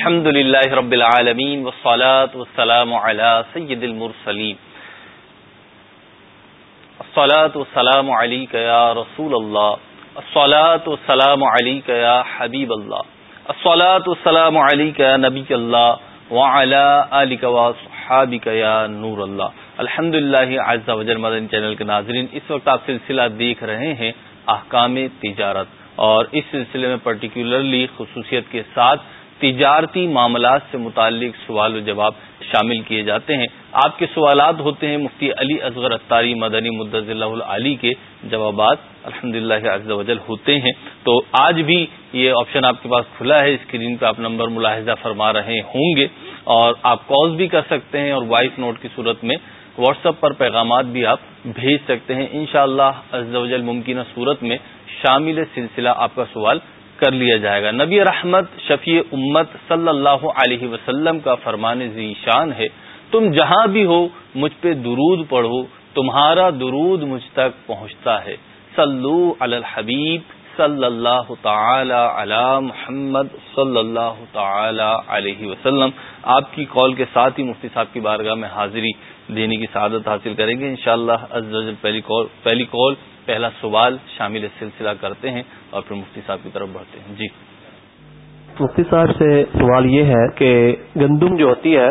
الحمد لله رب العالمين والصلاة والسلام على سيد المرسلين الصلاة والسلام عليك يا رسول الله الصلاة والسلام عليك يا حبيب الله الصلاة والسلام عليك يا نبي الله وعلى آلك وصحابك يا نور الله الحمد للہ عز وجل مدن چینل کے ناظرین، اس وقت آپ سلسلہ دیکھ رہے ہیں احکام تجارت۔ اور اس سلسلے میں پرٹیکولرلی خصوصیت کے ساتھ تجارتی معاملات سے متعلق سوال و جواب شامل کیے جاتے ہیں۔ آپ کے سوالات ہوتے ہیں مفتی علی اصغر اتاری مدنی مدض اللہ علی کے جوابات۔ الحمد للہ وجل ہوتے ہیں۔ تو آج بھی یہ آپشن آپ کے پاس کھلا ہے۔ اسکرین پہ آپ نمبر ملاحظہ فرما رہے ہوں گے اور آپ کال بھی کر سکتے ہیں اور وائس نوٹ کی صورت میں واٹس ایپ پر پیغامات بھی آپ بھیج سکتے ہیں۔ انشاءاللہ شاء اللہ ممکنہ صورت میں شامل سلسلہ آپ کا سوال کر لیا جائے گا۔ نبی رحمت شفیع امت صلی اللہ علیہ وسلم کا فرمان ذیشان ہے۔ تم جہاں بھی ہو، مجھ پہ درود پڑھو، تمہارا درود مجھ تک پہنچتا ہے۔ صلو علی الحبیب صلی اللہ تعالی علی محمد صلی اللہ تعالی علیہ وسلم۔ آپ کی کال کے ساتھ ہی مفتی صاحب کی بارگاہ میں حاضری دینے کی سعادت حاصل کریں گے۔ انشاءاللہ شاء اللہ پہلی کال پہلا سوال شامل سلسلہ کرتے ہیں اور پھر مفتی صاحب کی طرف بڑھتے ہیں۔ جی۔ مفتی صاحب سے سوال یہ ہے کہ گندم جو ہوتی ہے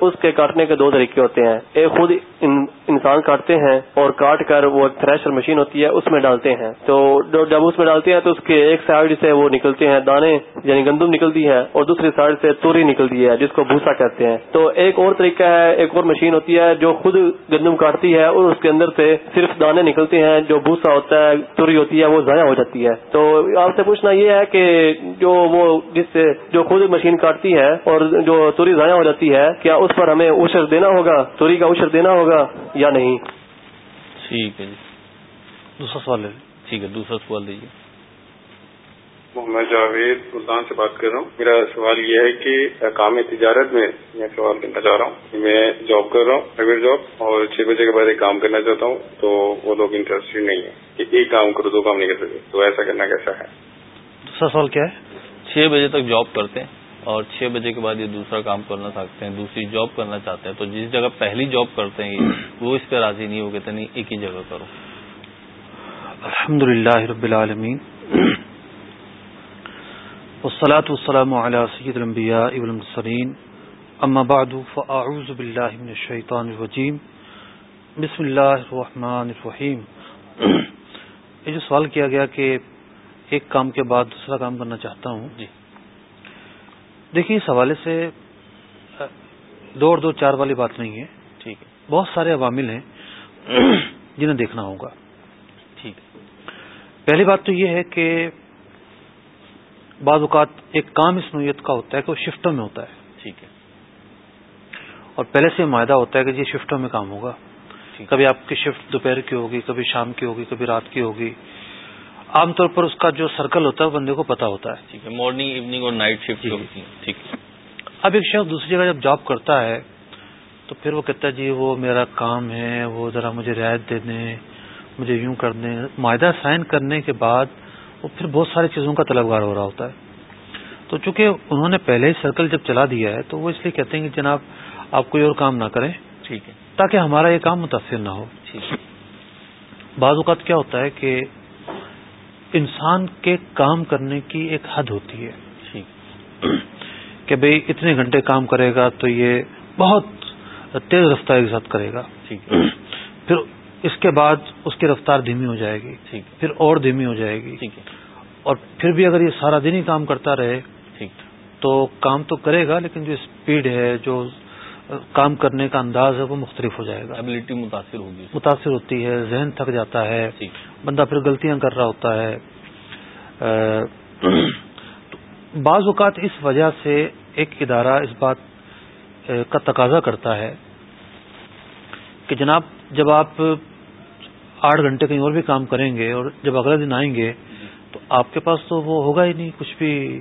اس کے کاٹنے کے دو طریقے ہوتے ہیں۔ ایک خود انسان کاٹتے ہیں اور کاٹ کر وہ ایک تھریشر مشین ہوتی ہے، اس میں ڈالتے ہیں۔ تو جب اس میں ڈالتے ہیں تو اس کے ایک سائڈ سے وہ نکلتے ہیں دانے یعنی گندم نکلتی ہے، اور دوسری سائڈ سے توری نکلتی ہے، جس کو بھوسا کہتے ہیں۔ تو ایک اور طریقہ ہے، ایک اور مشین ہوتی ہے جو خود گندم کاٹتی ہے اور اس کے اندر سے صرف دانے نکلتے ہیں، جو بھوسا ہوتا ہے، توری ہوتی ہے، وہ ضائع ہو جاتی ہے۔ تو آپ سے پوچھنا یہ ہے کہ جو وہ جس سے جو خود مشین کاٹتی ہے اور جو توری ضائع ہو جاتی ہے کیا اس پر ہمیں اوشر دینا ہوگا؟ توری کا اوشر دینا ہوگا یا نہیں؟ ٹھیک ہے جی۔ دوسرا سوال ٹھیک ہے دوسرا سوال دیجیے۔ محمد جاوید سلطان سے بات کر رہا ہوں۔ میرا سوال یہ ہے کہ کام تجارت میں میں سوال کرنا چاہ رہا ہوں۔ میں جاب کر رہا ہوں پرائیویٹ جاب اور چھ بجے کے بعد ایک کام کرنا چاہتا ہوں تو وہ لوگ انٹرسٹڈ نہیں ہے کہ ایک کام کرو دو کام نہیں کر سکتے۔ تو ایسا کرنا کیسا ہے؟ دوسرا سوال کیا ہے؟ چھ بجے تک جاب کرتے ہیں اور چھ بجے کے بعد یہ دوسرا کام کرنا چاہتے ہیں، دوسری جاب کرنا چاہتے ہیں۔ تو جس جگہ پہلی جاب کرتے ہیں وہ اس پہ راضی نہیں ہو گئے نہیں ایک ہی جگہ کرو۔ الحمد للہ رب العالمین۔ والصلاة والسلام على سید الانبیاء والمرسلین۔ اما بعد، فاعوذ باللہ من الشیطان الرجیم۔ بسم اللہ الرحمن الرحیم۔ یہ جو سوال کیا گیا کہ ایک کام کے بعد دوسرا کام کرنا چاہتا ہوں۔ جی۔ دیکھیے اس حوالے سے دو اور دو چار والی بات نہیں ہے۔ ٹھیک ہے۔ بہت سارے عوامل ہیں جنہیں دیکھنا ہوگا۔ ٹھیک۔ پہلی بات تو یہ ہے کہ بعض اوقات ایک کام اس نوعیت کا ہوتا ہے کہ وہ شفٹوں میں ہوتا ہے۔ ٹھیک ہے۔ اور پہلے سے معاہدہ ہوتا ہے کہ یہ شفٹوں میں کام ہوگا۔ کبھی آپ کی شفٹ دوپہر کی ہوگی کبھی شام کی ہوگی کبھی رات کی ہوگی۔ عام طور پر اس کا جو سرکل ہوتا ہے بندے کو پتا ہوتا ہے۔ ٹھیک ہے مارننگ ایوننگ اور نائٹ شفٹ جی۔ ٹھیک ہے۔ اب ایک شخص دوسری جگہ جب جاب کرتا ہے تو پھر وہ کہتا ہے جی وہ میرا کام ہے وہ ذرا مجھے رعایت دے دیں مجھے یوں کر دیں معاہدہ سائن کرنے کے بعد وہ پھر بہت ساری چیزوں کا طلبگار ہو رہا ہوتا ہے۔ تو چونکہ انہوں نے پہلے ہی سرکل جب چلا دیا ہے تو وہ اس لیے کہتے ہیں کہ جناب آپ کوئی اور کام نہ کریں۔ ٹھیک ہے۔ تاکہ ہمارا یہ کام متاثر نہ ہو۔ بعض اوقات کیا ہوتا ہے کہ انسان کے کام کرنے کی ایک حد ہوتی ہے۔ کہ بھئی اتنے گھنٹے کام کرے گا تو یہ بہت تیز رفتار کے ساتھ کرے گا۔ پھر اس کے بعد اس کی رفتار دھیمی ہو جائے گی۔ پھر اور دھیمی ہو جائے گی۔ اور پھر بھی اگر یہ سارا دن ہی کام کرتا رہے تو کام تو کرے گا لیکن جو اسپیڈ ہے جو کام کرنے کا انداز ہے وہ مختلف ہو جائے گا۔ ابلٹی متاثر ہوگی۔ متاثر ہوتی ہے ذہن تھک جاتا ہے۔ بندہ پھر غلطیاں کر رہا ہوتا ہے۔ بعض اوقات اس وجہ سے ایک ادارہ اس بات کا تقاضا کرتا ہے کہ جناب جب آپ آٹھ گھنٹے کہیں اور بھی کام کریں گے اور جب اگلے دن آئیں گے تو آپ کے پاس تو وہ ہوگا ہی نہیں کچھ بھی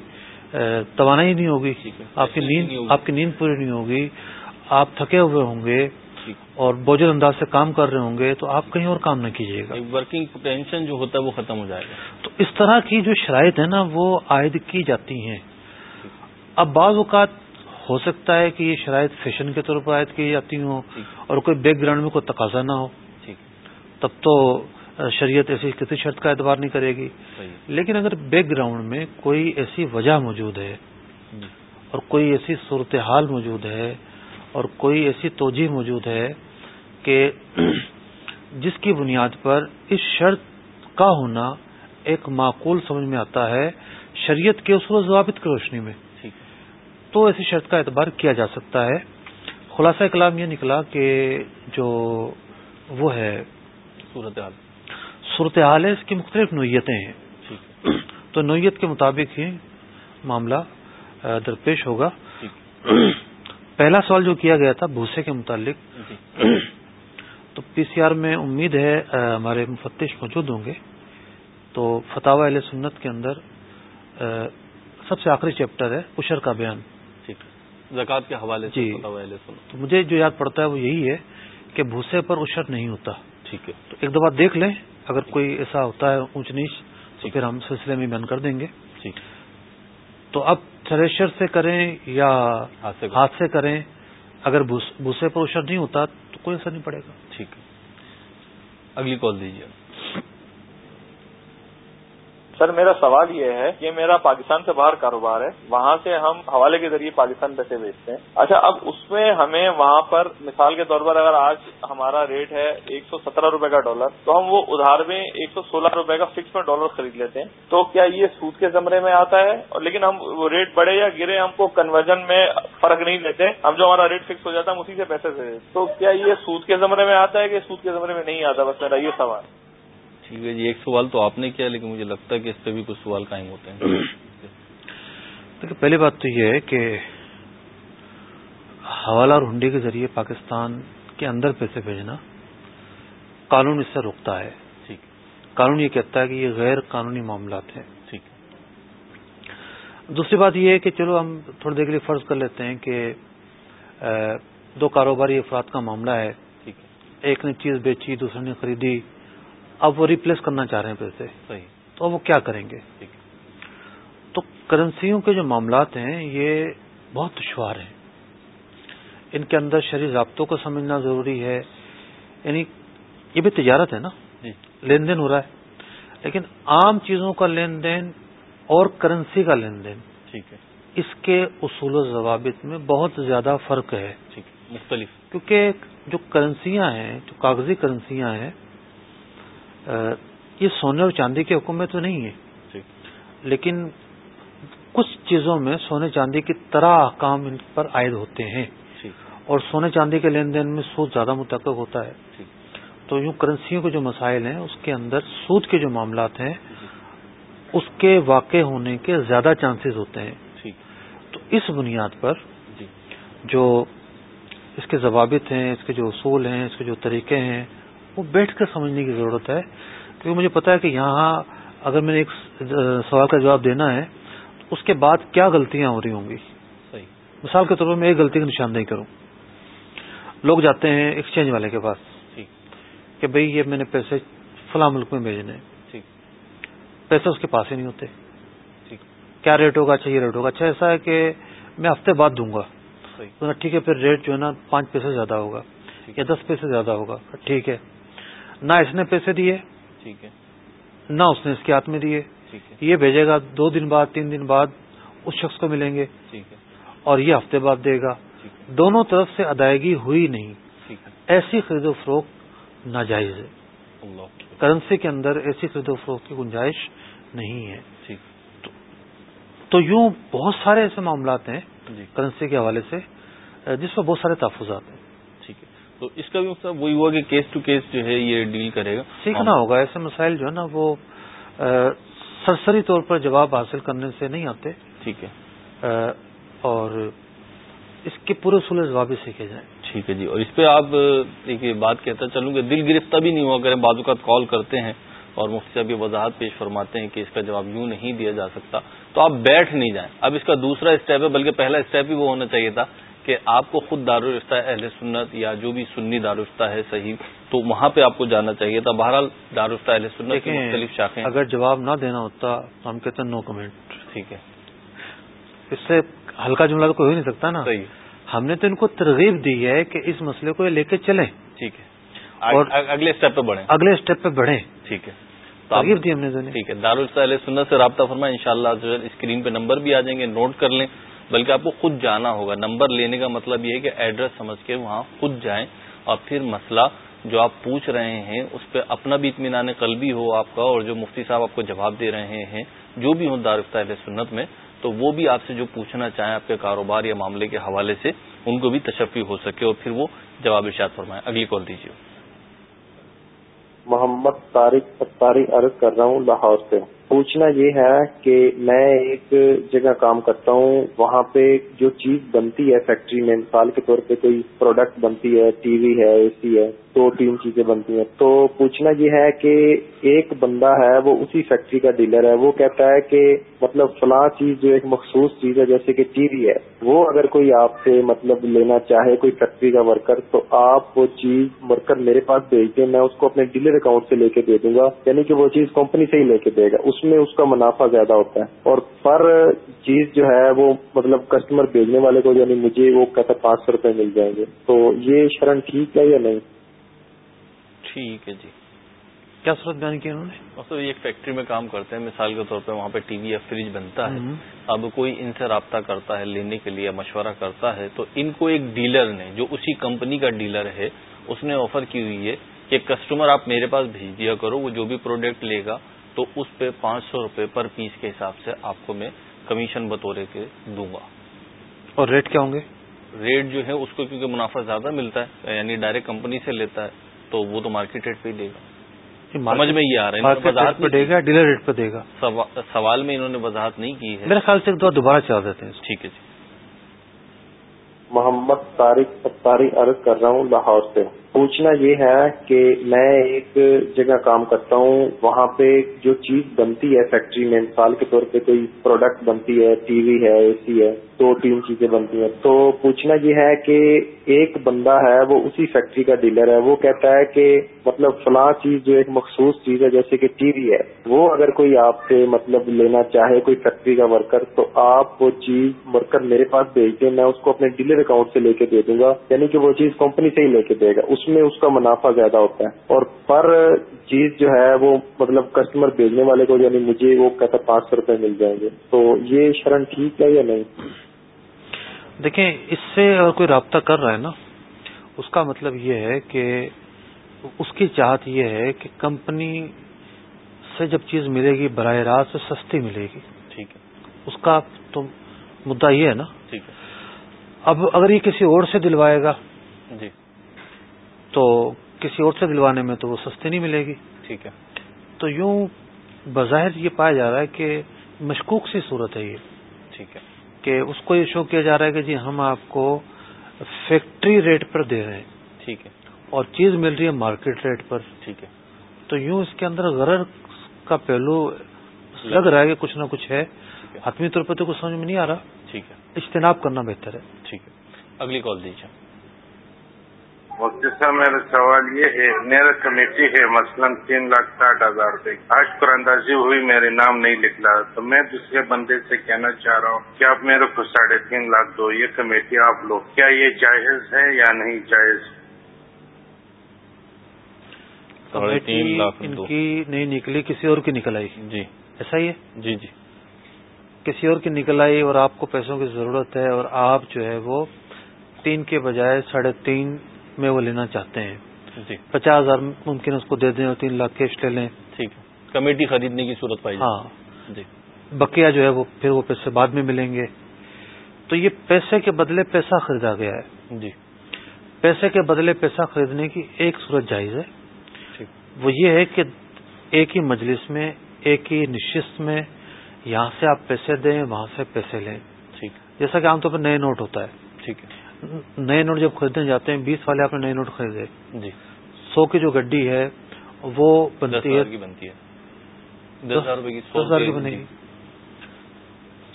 توانائی نہیں ہوگی۔ آپ کی نیند آپ کی نیند پوری نہیں ہوگی۔ آپ تھکے ہوئے ہوں گے اور بوجھل انداز سے کام کر رہے ہوں گے تو آپ کہیں اور کام نہ کیجیے گا۔ ورکنگ پوٹینشن جو ہوتا ہے وہ ختم ہو جائے گا۔ تو اس طرح کی جو شرائط ہے نا وہ عائد کی جاتی ہیں۔ اب بعض اوقات ہو سکتا ہے کہ یہ شرائط فیشن کے طور پر عائد کی جاتی ہوں اور کوئی بیک گراؤنڈ میں کوئی تقاضا نہ ہو۔ تب تو شریعت ایسی کسی شرط کا اعتبار نہیں کرے گی۔ لیکن اگر بیک گراؤنڈ میں کوئی ایسی وجہ موجود ہے اور کوئی ایسی صورتحال موجود ہے اور کوئی ایسی توجہ موجود ہے کہ جس کی بنیاد پر اس شرط کا ہونا ایک معقول سمجھ میں آتا ہے شریعت کے اصول و ضوابط کی روشنی میں۔ تو ایسی شرط کا اعتبار کیا جا سکتا ہے۔ خلاصہ کلام یہ نکلا کہ جو وہ ہے صورتحال۔ صورتحال ہے اس کی مختلف نوعیتیں ہیں۔ تو نوعیت کے مطابق ہی معاملہ درپیش ہوگا۔ پہلا سوال جو کیا گیا تھا بھوسے کے متعلق تو پی سی آر میں امید ہے ہمارے مفتش موجود ہوں گے۔ تو فتح علیہ سنت کے اندر سب سے آخری چیپٹر ہے اشر کا بیان۔ زکات کے حوالے سے جی۔ تو مجھے جو یاد پڑتا ہے وہ یہی ہے کہ بھوسے پر اشر نہیں ہوتا۔ ٹھیک ہے۔ تو ایک دفعہ دیکھ لیں اگر کوئی ایسا ہوتا ہے اونچ نیچ تو پھر ہم سلسلے میں بیان کر دیں گے۔ تو اب تھریشر سے کریں یا ہاتھ سے کریں اگر بھوسے پر اشر نہیں ہوتا تو کوئی اثر نہیں پڑے گا۔ ٹھیک ہے۔ اگلی کال دیجیے سر، میرا سوال یہ ہے کہ میرا پاکستان سے باہر کاروبار ہے، وہاں سے ہم حوالے کے ذریعے پاکستان پیسے بیچتے ہیں۔ اچھا اب اس میں ہمیں وہاں پر مثال کے طور پر اگر آج ہمارا ریٹ ہے ایک سو سترہ روپے کا ڈالر، تو ہم وہ ادھار میں ایک سو سولہ روپے کا فکس میں ڈالر خرید لیتے ہیں۔ تو کیا یہ سود کے زمرے میں آتا ہے؟ لیکن ہم وہ ریٹ بڑھے یا گرے، ہم کو کنورژن میں فرق نہیں لیتے ہم جو ہمارا ریٹ فکس ہو جاتا ہے ہم اسی سے پیسے دے تو کیا یہ سود کے زمرے میں آتا ہے کہ سود کے زمرے میں نہیں آتا؟ بس میرا یہ سوال۔ ٹھیک ہے جی ایک سوال تو آپ نے کیا لیکن مجھے لگتا ہے کہ اس پہ بھی کچھ سوال قائم ہوتے ہیں۔ دیکھیے پہلی بات تو یہ ہے کہ حوالہ اور ہنڈی کے ذریعے پاکستان کے اندر پیسے بھیجنا قانون اس سے روکتا ہے۔ قانون یہ کہتا ہے کہ یہ غیر قانونی معاملات ہیں۔ دوسری بات یہ ہے کہ چلو ہم تھوڑی دیر کے لیے فرض کر لیتے ہیں کہ دو کاروباری افراد کا معاملہ ہے۔ ایک نے چیز بیچی دوسرے نے خریدی۔ اب وہ ریپلیس کرنا چاہ رہے ہیں پیسے صحیح۔ تو وہ کیا کریں گے؟ تو کرنسیوں کے جو معاملات ہیں یہ بہت دشوار ہیں۔ ان کے اندر شہری ضابطوں کو سمجھنا ضروری ہے۔ یعنی یہ بھی تجارت ہے نا۔ جی۔ لین دین ہو رہا ہے۔ لیکن عام چیزوں کا لین دین اور کرنسی کا لین دین ٹھیک ہے۔ اس کے اصول و ضوابط میں بہت زیادہ فرق ہے۔ مختلف۔ کیونکہ جو کرنسیاں ہیں جو کاغذی کرنسیاں ہیں یہ سونے اور چاندی کے حکم میں تو نہیں ہے۔ لیکن کچھ چیزوں میں سونے چاندی کی طرح کام ان پر عائد ہوتے ہیں۔ اور سونے چاندی کے لین دین میں سود زیادہ متعلق ہوتا ہے۔ تو یوں کرنسیوں کے جو مسائل ہیں اس کے اندر سود کے جو معاملات ہیں اس کے واقع ہونے کے زیادہ چانسز ہوتے ہیں۔ تو اس بنیاد پر جی۔ جو اس کے ضوابط ہیں اس کے جو اصول ہیں اس کے جو طریقے ہیں وہ بیٹھ کر سمجھنے کی ضرورت ہے کیونکہ مجھے پتا ہے کہ یہاں اگر میں نے ایک سوال کا جواب دینا ہے تو اس کے بعد کیا غلطیاں ہو رہی ہوں گی؟ مثال کے طور پر میں ایک غلطی کا نشاندہی کروں۔ لوگ جاتے ہیں ایکسچینج والے کے پاس۔ کہ بھئی یہ میں نے پیسے فلاں ملک میں بھیجنے۔ پیسے اس کے پاس ہی نہیں ہوتے۔ کیا ریٹ ہوگا؟ اچھا یہ ریٹ ہوگا۔ اچھا ایسا ہے کہ میں ہفتے بعد دوں گا۔ ٹھیک ہے پھر ریٹ جو ہے نا پانچ پیسے زیادہ ہوگا یا دس پیسے زیادہ ہوگا۔ ٹھیک ہے۔ نہ اس نے پیسے دیے ٹھیک ہے۔ نہ اس نے اس کے ہاتھ میں دیے۔ یہ بھیجے گا دو دن بعد تین دن بعد اس شخص کو ملیں گے۔ اور یہ ہفتے بعد دے گا۔ دونوں طرف سے ادائیگی ہوئی نہیں۔ ایسی خرید و فروخت ناجائز ہے۔ کرنسی کے اندر ایسی خرید و فروخت کی گنجائش نہیں ہے۔ تو یوں بہت سارے ایسے معاملات ہیں جی۔ کرنسی کے حوالے سے جس پر بہت سارے تحفظات ہیں۔ تو اس کا بھی مطلب وہی ہوا کہ کیس ٹو کیس جو ہے یہ ڈیل کرے گا۔ سیکھنا ہوگا ایسے مسائل جو ہے نا وہ سرسری طور پر جواب حاصل کرنے سے نہیں آتے۔ ٹھیک ہے۔ اور اس کے پورے سلے جواب بھی سیکھے جائیں۔ ٹھیک ہے جی اور اس پہ آپ ایک بات کہتا چلوں کہ دل گرفتہ بھی نہیں ہوا۔ کریں بعض اوقات کال کرتے ہیں اور مفتی صاحب یہ وضاحت پیش فرماتے ہیں کہ اس کا جواب یوں نہیں دیا جا سکتا تو آپ بیٹھ نہیں جائیں۔ اب اس کا دوسرا اسٹیپ ہے بلکہ پہلا اسٹیپ ہی وہ ہونا چاہیے تھا۔ کہ آپ کو خود دارالفتہ اہل سنت یا جو بھی سنی دارالفتہ ہے صحیح تو وہاں پہ آپ کو جانا چاہیے تھا۔ بہرحال دارالفتہ اہل سنت کی مختلف شاخیں۔ اگر جواب نہ دینا ہوتا تو ہم کہتے ہیں نو کمنٹ ٹھیک ہے۔ اس سے ہلکا جملہ تو کوئی ہو نہیں سکتا نا۔ صحیح۔ ہم نے تو ان کو ترغیب دی ہے کہ اس مسئلے کو لے کے چلیں۔ ٹھیک ہے۔ اور اگلے اسٹیپ پہ بڑھیں۔ اگلے اسٹیپ پہ بڑھیں۔ ٹھیک ہے۔ ترغیب دی ہم نے۔ ٹھیک ہے۔ دارالص سنت سے رابطہ فرمائیں۔ ان شاء اللہ اسکرین پہ نمبر بھی آ جائیں گے نوٹ کر لیں۔ بلکہ آپ کو خود جانا ہوگا۔ نمبر لینے کا مطلب یہ ہے کہ ایڈریس سمجھ کے وہاں خود جائیں اور پھر مسئلہ جو آپ پوچھ رہے ہیں، اس پہ اپنا بھی اطمینان قلبی ہو آپ کا اور جو مفتی صاحب آپ کو جواب دے رہے ہیں، جو بھی ہوں دارفتہ اہل سنت میں، تو وہ بھی آپ سے جو پوچھنا چاہیں، آپ کے کاروبار یا معاملے کے حوالے سے، ان کو بھی تشفی ہو سکے اور پھر وہ جواب ارشاد فرمائیں۔ اگلی کال دیجیے۔ محمد طارق عرض کر رہا ہوں لاہور سے۔ پوچھنا یہ ہے کہ میں ایک جگہ کام کرتا ہوں، وہاں پہ جو چیز بنتی ہے فیکٹری میں، مثال کے طور پہ کوئی پروڈکٹ بنتی ہے ٹی وی ہے اے سی ہے، دو تین چیزیں بنتی ہیں۔ تو پوچھنا یہ ہے کہ ایک بندہ ہے، وہ اسی فیکٹری کا ڈیلر ہے، وہ کہتا ہے کہ مطلب فلاں چیز جو ایک مخصوص چیز ہے، جیسے کہ ٹی وی ہے۔ وہ اگر کوئی آپ سے مطلب لینا چاہے کوئی فیکٹری کا ورکر تو آپ وہ چیز ورکر میرے پاس بھیج دیں، میں اس کو اپنے ڈیلر اکاؤنٹ سے لے کے دے دوں گا یعنی کہ وہ چیز کمپنی سے ہی لے کے دے گا۔ اس میں اس کا منافع زیادہ ہوتا ہے۔ اور پر چیز جو ہے وہ مطلب کسٹمر بھیجنے والے کو یعنی مجھے وہ کہتا پانچ سو روپے مل جائیں گے۔ تو یہ شرن ٹھیک ہے یا نہیں؟ ٹھیک ہے جی۔ کیا صورت بیان کی انہوں نے؟ مطلب یہ ایک فیکٹری میں کام کرتے ہیں۔ مثال کے طور پہ وہاں پہ ٹی وی یا فریج بنتا ہے۔ اب کوئی ان سے رابطہ کرتا ہے لینے کے لیے مشورہ کرتا ہے تو ان کو ایک ڈیلر نے جو اسی کمپنی کا ڈیلر ہے اس نے آفر کی ہوئی ہے کہ کسٹمر آپ میرے پاس بھیج دیا کرو وہ جو بھی پروڈکٹ لے گا تو اس پہ پانچ سو روپے پر پیس کے حساب سے آپ کو میں کمیشن بطورے کے دوں گا۔ اور ریٹ کیا ہوں گے؟ ریٹ جو ہے اس کو کیونکہ منافع زیادہ ملتا ہے یعنی ڈائریکٹ کمپنی سے لیتا ہے تو وہ تو مارکیٹ ریٹ پہ ہی دے گا۔ سمجھ میں یہ آ رہا ہے وضاحت پہ دے گا ڈیلر ریٹ پہ دے گا۔ سوال میں انہوں نے وضاحت نہیں کی ہے۔ میرے خیال سے دوبارہ چلا دیتے ہیں۔ ٹھیک ہے جی۔ محمد طارق عرض کر رہا ہوں لاہور سے۔ پوچھنا یہ ہے کہ میں ایک جگہ کام کرتا ہوں، وہاں پہ جو چیز بنتی ہے فیکٹری میں، مثال کے طور پہ کوئی پروڈکٹ بنتی ہے ٹی وی ہے، اے سی ہے دو تین چیزیں بنتی ہیں۔ تو پوچھنا یہ ہے کہ ایک بندہ ہے، وہ اسی فیکٹری کا ڈیلر ہے۔ وہ کہتا ہے کہ مطلب فلاں چیز جو ایک مخصوص چیز ہے، جیسے کہ ٹی وی ہے۔ وہ اگر کوئی آپ سے مطلب لینا چاہے کوئی فیکٹری کا ورکر، تو آپ وہ چیز ورکر میرے پاس بھیج دیں، میں اس کو اپنے ڈیلر اکاؤنٹ سے لے کے دے دوں گا۔ یعنی کہ وہ چیز کمپنی سے ہی لے کے دے گا۔ اس میں اس کا منافع زیادہ ہوتا ہے۔ اور پر چیز جو ہے، وہ مطلب کسٹمر بھیجنے والے کو یعنی مجھے وہ کہتا پانچ سو روپے مل جائیں گے۔ تو یہ شرن ٹھیک ہے یا نہیں؟ دیکھیں اس سے اگر کوئی رابطہ کر رہا ہے نا اس کا مطلب یہ ہے کہ اس کی چاہت یہ ہے کہ کمپنی سے جب چیز ملے گی براہ راست سستی ملے گی۔ ٹھیک ہے۔ اس کا تو مدعا یہ ہے نا۔ ٹھیک ہے۔ اب اگر یہ کسی اور سے دلوائے گا جی۔ تو کسی اور سے دلوانے میں تو وہ سستی نہیں ملے گی۔ ٹھیک ہے۔ تو یوں بظاہر یہ پایا جا رہا ہے کہ مشکوک سی صورت ہے یہ۔ ٹھیک ہے۔ کہ اس کو یہ شو کیا جا رہا ہے کہ جی ہم آپ کو فیکٹری ریٹ پر دے رہے ہیں۔ ٹھیک ہے۔ اور چیز مل رہی ہے مارکیٹ ریٹ پر۔ ٹھیک ہے۔ تو یوں اس کے اندر غرر کا پہلو لگ رہا ہے کہ کچھ نہ کچھ ہے۔ حتمی طور پہ تو کچھ سمجھ میں نہیں آ رہا۔ ٹھیک ہے۔ اجتناب کرنا بہتر ہے۔ ٹھیک ہے۔ اگلی کال دیجیے۔ مفتی صاحب میرا سوال یہ ہے میرا کمیٹی ہے مثلا تین لاکھ ساٹھ ہزار روپے آج پر اندازی ہوئی میرے نام نہیں نکلا تو میں دوسرے بندے سے کہنا چاہ رہا ہوں کہ آپ میرے کو ساڑھے تین لاکھ دو؟ یہ کمیٹی آپ لو کیا یہ جائز ہے یا نہیں جائز؟ کمیٹی ان کی نہیں نکلی کسی اور کی نکل آئی؟ جی۔ ایسا ہی ہے؟ جی جی۔ کسی اور کی نکل آئی اور آپ کو پیسوں کی ضرورت ہے اور آپ جو ہے وہ تین کے بجائے ساڑھے تین میں وہ لینا چاہتے ہیں۔ جی۔ پچاس ہزار ممکن اس کو دے دیں اور تین لاکھ کیش لے لیں۔ ٹھیک کمیٹی خریدنے کی صورت پائی۔ ہاں۔ جی۔ بقیہ جو ہے وہ پھر وہ پیسے بعد میں ملیں گے۔ تو یہ پیسے کے بدلے پیسہ خریدا گیا ہے۔ جی۔ پیسے کے بدلے پیسہ خریدنے کی ایک صورت جائز ہے۔ وہ یہ ہے کہ ایک ہی مجلس میں ایک ہی نشست میں یہاں سے آپ پیسے دیں وہاں سے پیسے لیں۔ ٹھیک۔ جیسا کہ عام طور پر نئے نوٹ ہوتا ہے۔ ٹھیک ہے۔ نئے نوٹ جب خریدنے جاتے ہیں بیس والے آپ نے نئے نوٹ خریدے۔ جی۔ سو کی جو گڈی ہے وہ بنتی ہے کی بنتی ہے۔ دس ہزار روپے کی دس ہزار کی بنے گی۔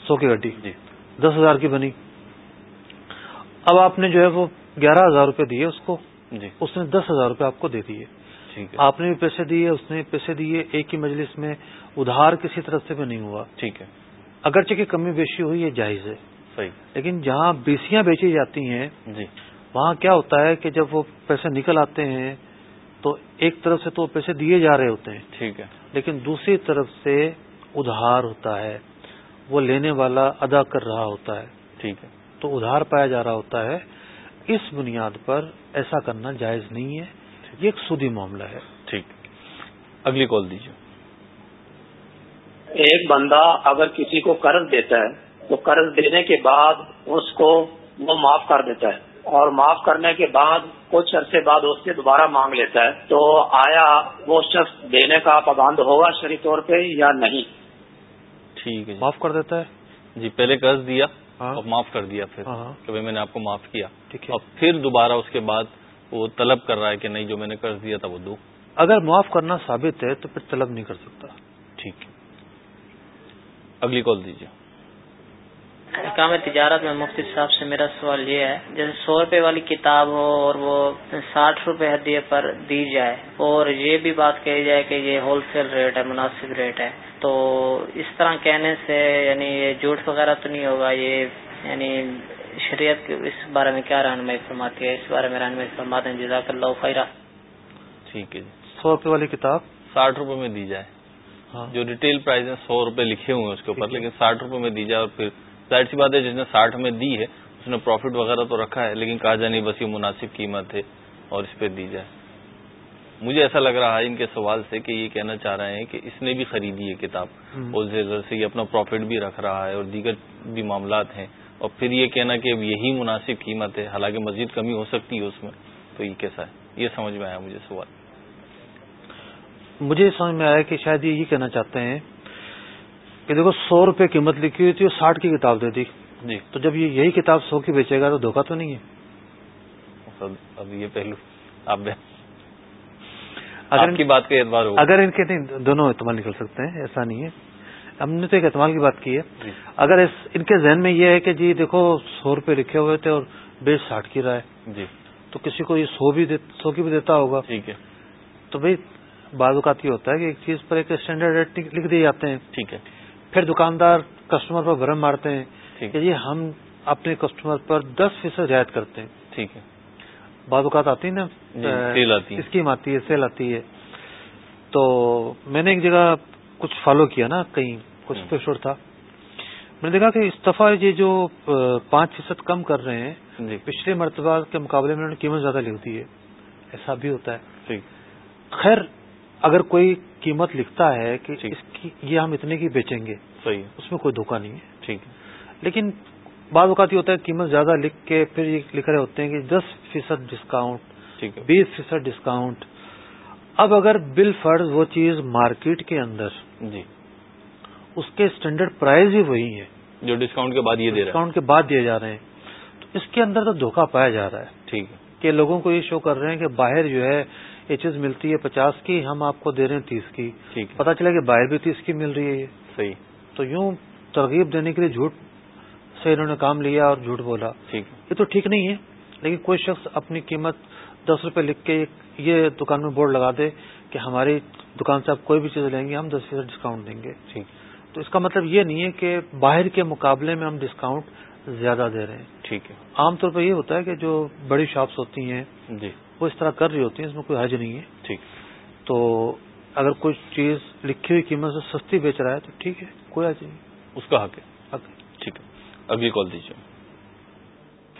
سو کی گڈی۔ جی۔ دس ہزار کی بنی۔ اب آپ نے جو ہے وہ گیارہ ہزار روپے دیے اس کو۔ جی۔ اس نے دس ہزار روپے آپ کو دے دیے۔ آپ نے بھی پیسے دیے اس نے پیسے دیے۔ ایک ہی مجلس میں ادھار کسی طرف سے بھی نہیں ہوا۔ ٹھیک ہے۔ اگرچہ کہ کمی بیشی ہوئی یہ جائز ہے۔ صحیح۔ لیکن جہاں بیسیاں بیچی جاتی ہیں جی۔ وہاں کیا ہوتا ہے کہ جب وہ پیسے نکل آتے ہیں تو ایک طرف سے تو پیسے دیے جا رہے ہوتے ہیں ٹھیک ہے۔ لیکن دوسری طرف سے ادھار ہوتا ہے۔ وہ لینے والا ادا کر رہا ہوتا ہے۔ ٹھیک ہے۔ تو ادھار پایا جا رہا ہوتا ہے۔ اس بنیاد پر ایسا کرنا جائز نہیں ہے۔ یہ ایک سودی معاملہ ہے۔ ٹھیک۔ اگلی کال دیجیے۔ ایک بندہ اگر کسی کو قرض دیتا ہے تو قرض دینے کے بعد اس کو وہ معاف کر دیتا ہے۔ اور معاف کرنے کے بعد کچھ عرصے بعد اس سے دوبارہ مانگ لیتا ہے۔ تو آیا وہ شخص دینے کا پابند ہوگا شری طور پہ یا نہیں؟ ٹھیک ہے جی۔ معاف کر دیتا ہے؟ جی پہلے قرض دیا ہاں۔ اور معاف کر دیا پھر ہاں۔ کہ بھائی میں نے آپ کو معاف کیا۔ ٹھیک ہے۔ اور پھر دوبارہ اس کے بعد وہ طلب کر رہا ہے کہ نہیں جو میں نے قرض دیا تھا وہ دو۔ اگر معاف کرنا ثابت ہے تو پھر طلب نہیں کر سکتا۔ ٹھیک ہے۔ اگلی کال دیجیے۔ کام تجارت میں مفتی صاحب سے میرا سوال یہ ہے جیسے سو روپے والی کتاب ہو اور وہ ساٹھ روپے ہدیے پر دی جائے اور یہ بھی بات کہی جائے کہ یہ ہول سیل ریٹ ہے مناسب ریٹ ہے تو اس طرح کہنے سے یعنی یہ جھوٹ وغیرہ تو نہیں ہوگا؟ یہ یعنی شریعت اس بارے میں کیا رہنمائی فرماتی ہے؟ اس بارے میں رہنمائی فرماتے ہیں۔ جزاک اللہ خیرہ۔ ٹھیک ہے۔ سو روپے والی کتاب؟ ساٹھ روپے میں دی جائے۔ ہاں۔ جو ریٹیل پرائز ہے سو روپے لکھے ہوئے ہیں اس کے اوپر لیکن ساٹھ روپے میں دی جائے اور پھر ظاہر سی بات ہے جس نے ساٹھ میں دی ہے اس نے پروفٹ وغیرہ تو رکھا ہے لیکن کہا جائے نہیں بس یہ مناسب قیمت ہے اور اس پہ دی جائے۔ مجھے ایسا لگ رہا ہے ان کے سوال سے کہ یہ کہنا چاہ رہے ہیں کہ اس نے بھی خریدی ہے کتاب ہول سیلر سے یہ اپنا پروفٹ بھی رکھ رہا ہے اور دیگر بھی معاملات ہیں۔ اور پھر یہ کہنا کہ اب یہی مناسب قیمت ہے حالانکہ مزید کمی ہو سکتی ہے اس میں تو یہ کیسا ہے؟ یہ سمجھ میں آیا مجھے سوال۔ مجھے سمجھ میں آیا کہ شاید یہ کہنا چاہتے ہیں کہ دیکھو سو روپے قیمت لکھی ہوئی تھی اور ساٹھ کی کتاب دے دی۔ جی تو جب یہ یہی کتاب سو کی بیچے گا تو دھوکہ تو نہیں ہے۔ اب یہ پہلو آپ اگر کی بات کا اعتبار اگر ان کے نہیں دونوں اعتماد نکل سکتے ہیں ایسا نہیں ہے۔ ہم نے تو ایک اعتماد کی بات کی ہے۔ جی۔ اگر ان کے ذہن میں یہ ہے کہ جی دیکھو سو روپے لکھے ہوئے تھے اور بیس ساٹھ کی رائے۔ جی۔ تو کسی کو یہ سو بھی سو کی بھی دیتا ہوگا۔ ٹھیک ہے۔ تو بھائی بعض اوقات یہ ہوتا ہے کہ ایک چیز پر ایک اسٹینڈرڈ ریٹ لکھ دیے جاتے ہیں۔ ٹھیک ہے۔ پھر دکاندار کسٹمر پر بھرم مارتے ہیں کہ جی ہم اپنے کسٹمر پر دس فیصد رعایت کرتے ہیں۔ ٹھیک ہے۔ بعض اوقات آتی ہے نا جی، سیل آتی ہے اسکیم آتی ہے سیل آتی ہے۔ تو میں نے ایک جگہ کچھ فالو کیا نا کہیں کچھ ایپیسوڈ تھا۔ میں نے دیکھا کہ اس دفعہ یہ جو پانچ فیصد کم کر رہے ہیں جی۔ پچھلے مرتبہ کے مقابلے میں انہوں نے قیمت زیادہ لکھ دی ہے۔ ایسا بھی ہوتا ہے۔ خیر اگر کوئی قیمت لکھتا ہے کہ ٹھیک۔ اس کی یہ ہم اتنے کی بیچیں گے صحیح۔ اس میں کوئی دھوکہ نہیں ہے۔ ٹھیک۔ ہے لیکن بعض اوقات یہ ہوتا ہے قیمت زیادہ لکھ کے پھر یہ لکھ رہے ہوتے ہیں کہ دس فیصد ڈسکاؤنٹ بیس فیصد ڈسکاؤنٹ اب اگر بل فرض وہ چیز مارکیٹ کے اندر جی۔ اس کے اسٹینڈرڈ پرائز ہی وہی ہے جو ڈسکاؤنٹ کے بعد یہ دے ڈسکاؤنٹ کے بعد دیے جا رہے ہیں۔ تو اس کے اندر تو دھوکہ پایا جا رہا ہے ٹھیک ہے۔ کہ لوگوں کو یہ شو کر رہے ہیں کہ باہر جو ہے یہ چیز ملتی ہے پچاس کی ہم آپ کو دے رہے ہیں تیس کی۔ پتا چلا کہ باہر بھی تیس کی مل رہی ہے یہ۔ صحیح۔ تو یوں ترغیب دینے کے لیے جھوٹ سے انہوں نے کام لیا اور جھوٹ بولا۔ یہ تو ٹھیک نہیں ہے لیکن کوئی شخص اپنی قیمت دس روپے لکھ کے یہ دکان میں بورڈ لگا دے کہ ہماری دکان سے آپ کوئی بھی چیز لیں گے ہم دس فیصد ڈسکاؤنٹ دیں گے۔ تو اس کا مطلب یہ نہیں ہے کہ باہر کے مقابلے میں ہم ڈسکاؤنٹ زیادہ دے رہے ہیں۔ ٹھیک ہے۔ عام طور پر یہ ہوتا ہے کہ جو بڑی شاپس ہوتی ہیں جی۔ وہ اس طرح کر رہی ہوتی ہیں اس میں کوئی حج نہیں ہے۔ ٹھیک۔ تو اگر کوئی چیز لکھی ہوئی قیمت سے سستی بیچ رہا ہے تو ٹھیک ہے کوئی حج نہیں۔ اس کا حق ہے۔ حق ٹھیک ہے۔ اگلی کال دیجیے۔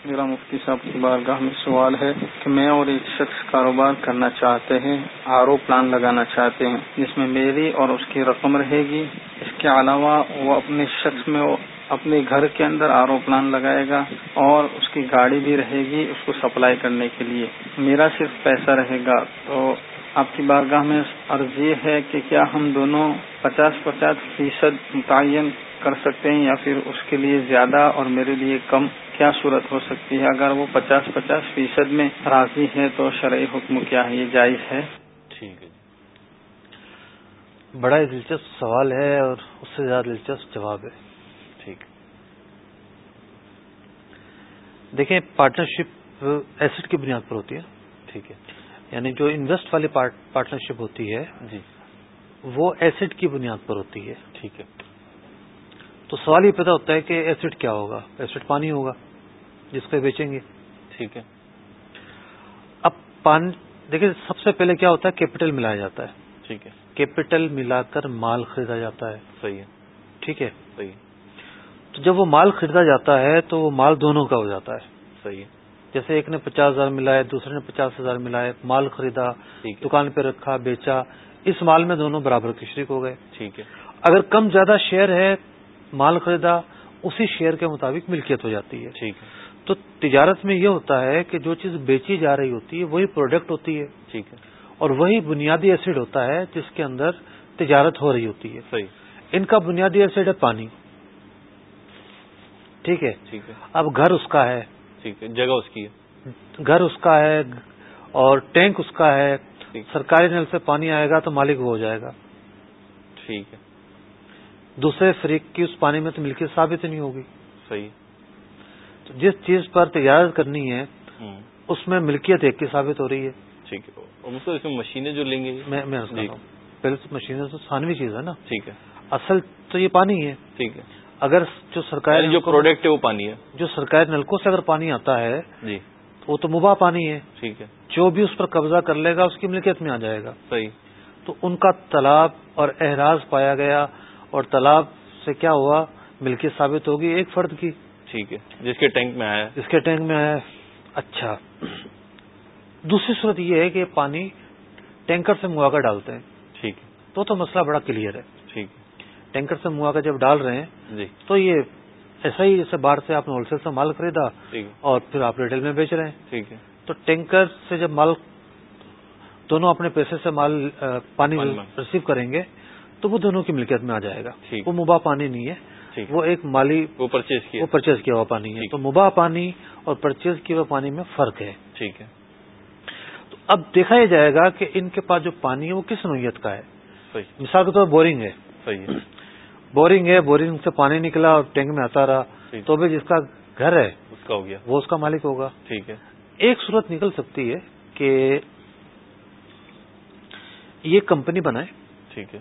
میرا مفتی صاحب کی بارگاہ میں سوال ہے کہ میں اور ایک شخص کاروبار کرنا چاہتے ہیں آر او پلان لگانا چاہتے ہیں جس میں میری اور اس کی رقم رہے گی۔ اس کے علاوہ وہ اپنے شخص میں اپنے گھر کے اندر آر او پلان لگائے گا اور اس کی گاڑی بھی رہے گی اس کو سپلائی کرنے کے لیے۔ میرا صرف پیسہ رہے گا۔ تو آپ کی بارگاہ میں عرض یہ ہے کہ کیا ہم دونوں پچاس پچاس فیصد متعین کر سکتے ہیں یا پھر اس کے لیے زیادہ اور میرے لیے کم؟ کیا صورت ہو سکتی ہے؟ اگر وہ پچاس پچاس فیصد میں راضی ہے تو شرعی حکم کیا ہے؟ یہ جائز ہے؟ ٹھیک ہے جی۔ بڑا ہی دلچسپ سوال ہے اور اس سے زیادہ دلچسپ جواب ہے ٹھیک دیکھیں پارٹنرشپ ایسٹ کی بنیاد پر ہوتی ہے ٹھیک ہے۔ یعنی جو انویسٹ والی پارٹنرشپ ہوتی ہے جی۔ وہ ایسٹ کی بنیاد پر ہوتی ہے۔ ٹھیک ہے۔ تو سوال یہ پیدا ہوتا ہے کہ ایسڈ کیا ہوگا؟ ایسڈ پانی ہوگا جس کو بیچیں گے۔ ٹھیک ہے۔ اب پانی دیکھیں سب سے پہلے کیا ہوتا ہے؟ کیپٹل ملایا جاتا ہے۔ ٹھیک ہے۔ کیپٹل ملا کر مال خریدا جاتا ہے۔ صحیح ہے۔ ٹھیک ہے۔ صحیح تو جب وہ مال خریدا جاتا ہے تو وہ مال دونوں کا ہو جاتا ہے۔ صحیح ہے۔ جیسے ایک نے پچاس ہزار ملا ہے دوسرے نے پچاس ہزار ملا ہے مال خریدا دکان پہ رکھا بیچا اس مال میں دونوں برابر کی شریک ہو گئے۔ ٹھیک ہے۔ اگر کم زیادہ شیئر ہے مال خریدا اسی شیئر کے مطابق ملکیت ہو جاتی ہے۔ ٹھیک ہے۔ تو تجارت میں یہ ہوتا ہے کہ جو چیز بیچی جا رہی ہوتی ہے وہی پروڈکٹ ہوتی ہے۔ ٹھیک ہے۔ اور وہی بنیادی ایسڈ ہوتا ہے جس کے اندر تجارت ہو رہی ہوتی ہے۔ صحیح۔ ان کا بنیادی ایسڈ ہے پانی۔ ٹھیک ہے؟ ٹھیک ہے۔ اب گھر اس کا ہے۔ ٹھیک ہے جگہ اس کی ہے۔ گھر اس کا ہے اور ٹینک اس کا ہے۔ سرکاری نل سے پانی آئے گا تو مالک وہ ہو جائے گا۔ ٹھیک ہے۔ دوسرے فریق کی اس پانی میں تو ملکیت ثابت نہیں ہوگی۔ صحیح تو جس چیز پر تجارت کرنی ہے اس میں ملکیت ایک کی ثابت ہو رہی ہے۔ ٹھیک ہے۔ اس میں مشینیں جو لیں گے؟ میں جی۔ پہلے مشینیں تو ثانوی چیز ہے نا۔ ٹھیک ہے۔ اصل تو یہ پانی ہے۔ ٹھیک ہے۔ اگر جو سرکاری یعنی جو پروڈکٹ ہے وہ پانی ہے۔ جو سرکاری نلکوں سے اگر پانی آتا ہے جی۔ وہ تو مباح پانی ہے۔ ٹھیک ہے۔ جو بھی اس پر قبضہ کر لے گا اس کی ملکیت میں آ جائے گا۔ صحیح۔ تو ان کا تالاب اور احراز پایا گیا اور تالاب سے کیا ہوا؟ ملکیت ثابت ہوگی ایک فرد کی۔ ٹھیک ہے۔ جس کے ٹینک میں آیا جس کے ٹینک میں آیا اچھا۔ دوسری صورت یہ ہے کہ پانی ٹینکر سے منگا کر ڈالتے ہیں۔ ٹھیک ہے۔ تو تو مسئلہ بڑا کلیئر ہے۔ ٹھیک۔ ٹینکر سے منگا کر جب ڈال رہے ہیں جی۔ تو یہ ایسا ہی جیسے باہر سے آپ نے ہول سیل سے مال خریدا اور پھر آپ ریٹیل میں بیچ رہے ہیں۔ ٹھیک ہے۔ تو ٹینکر سے جب مال دونوں اپنے پیسے سے مال پانی۔ ریسیو کریں گے تو وہ دونوں کی ملکیت میں آ جائے گا۔ وہ مباح پانی نہیں ہے۔ وہ ایک مالی وہ پرچیز کیا۔ وہ پرچیز کیا ہوا پانی ہے۔ تو مباح پانی اور پرچیز کیا ہوا پانی میں فرق ہے۔ ٹھیک ہے۔ تو اب دیکھا یہ جائے گا کہ ان کے پاس جو پانی ہے وہ کس نوعیت کا ہے؟ مثال کے طور پر بورنگ ہے۔ بورنگ ہے بورنگ سے پانی نکلا اور ٹینک میں آتا رہا۔ تو بھی جس کا گھر ہے اس کا ہو گیا۔ وہ اس کا مالک ہوگا۔ ٹھیک ہے۔ ایک صورت نکل سکتی ہے کہ یہ کمپنی بنائے۔ ٹھیک ہے۔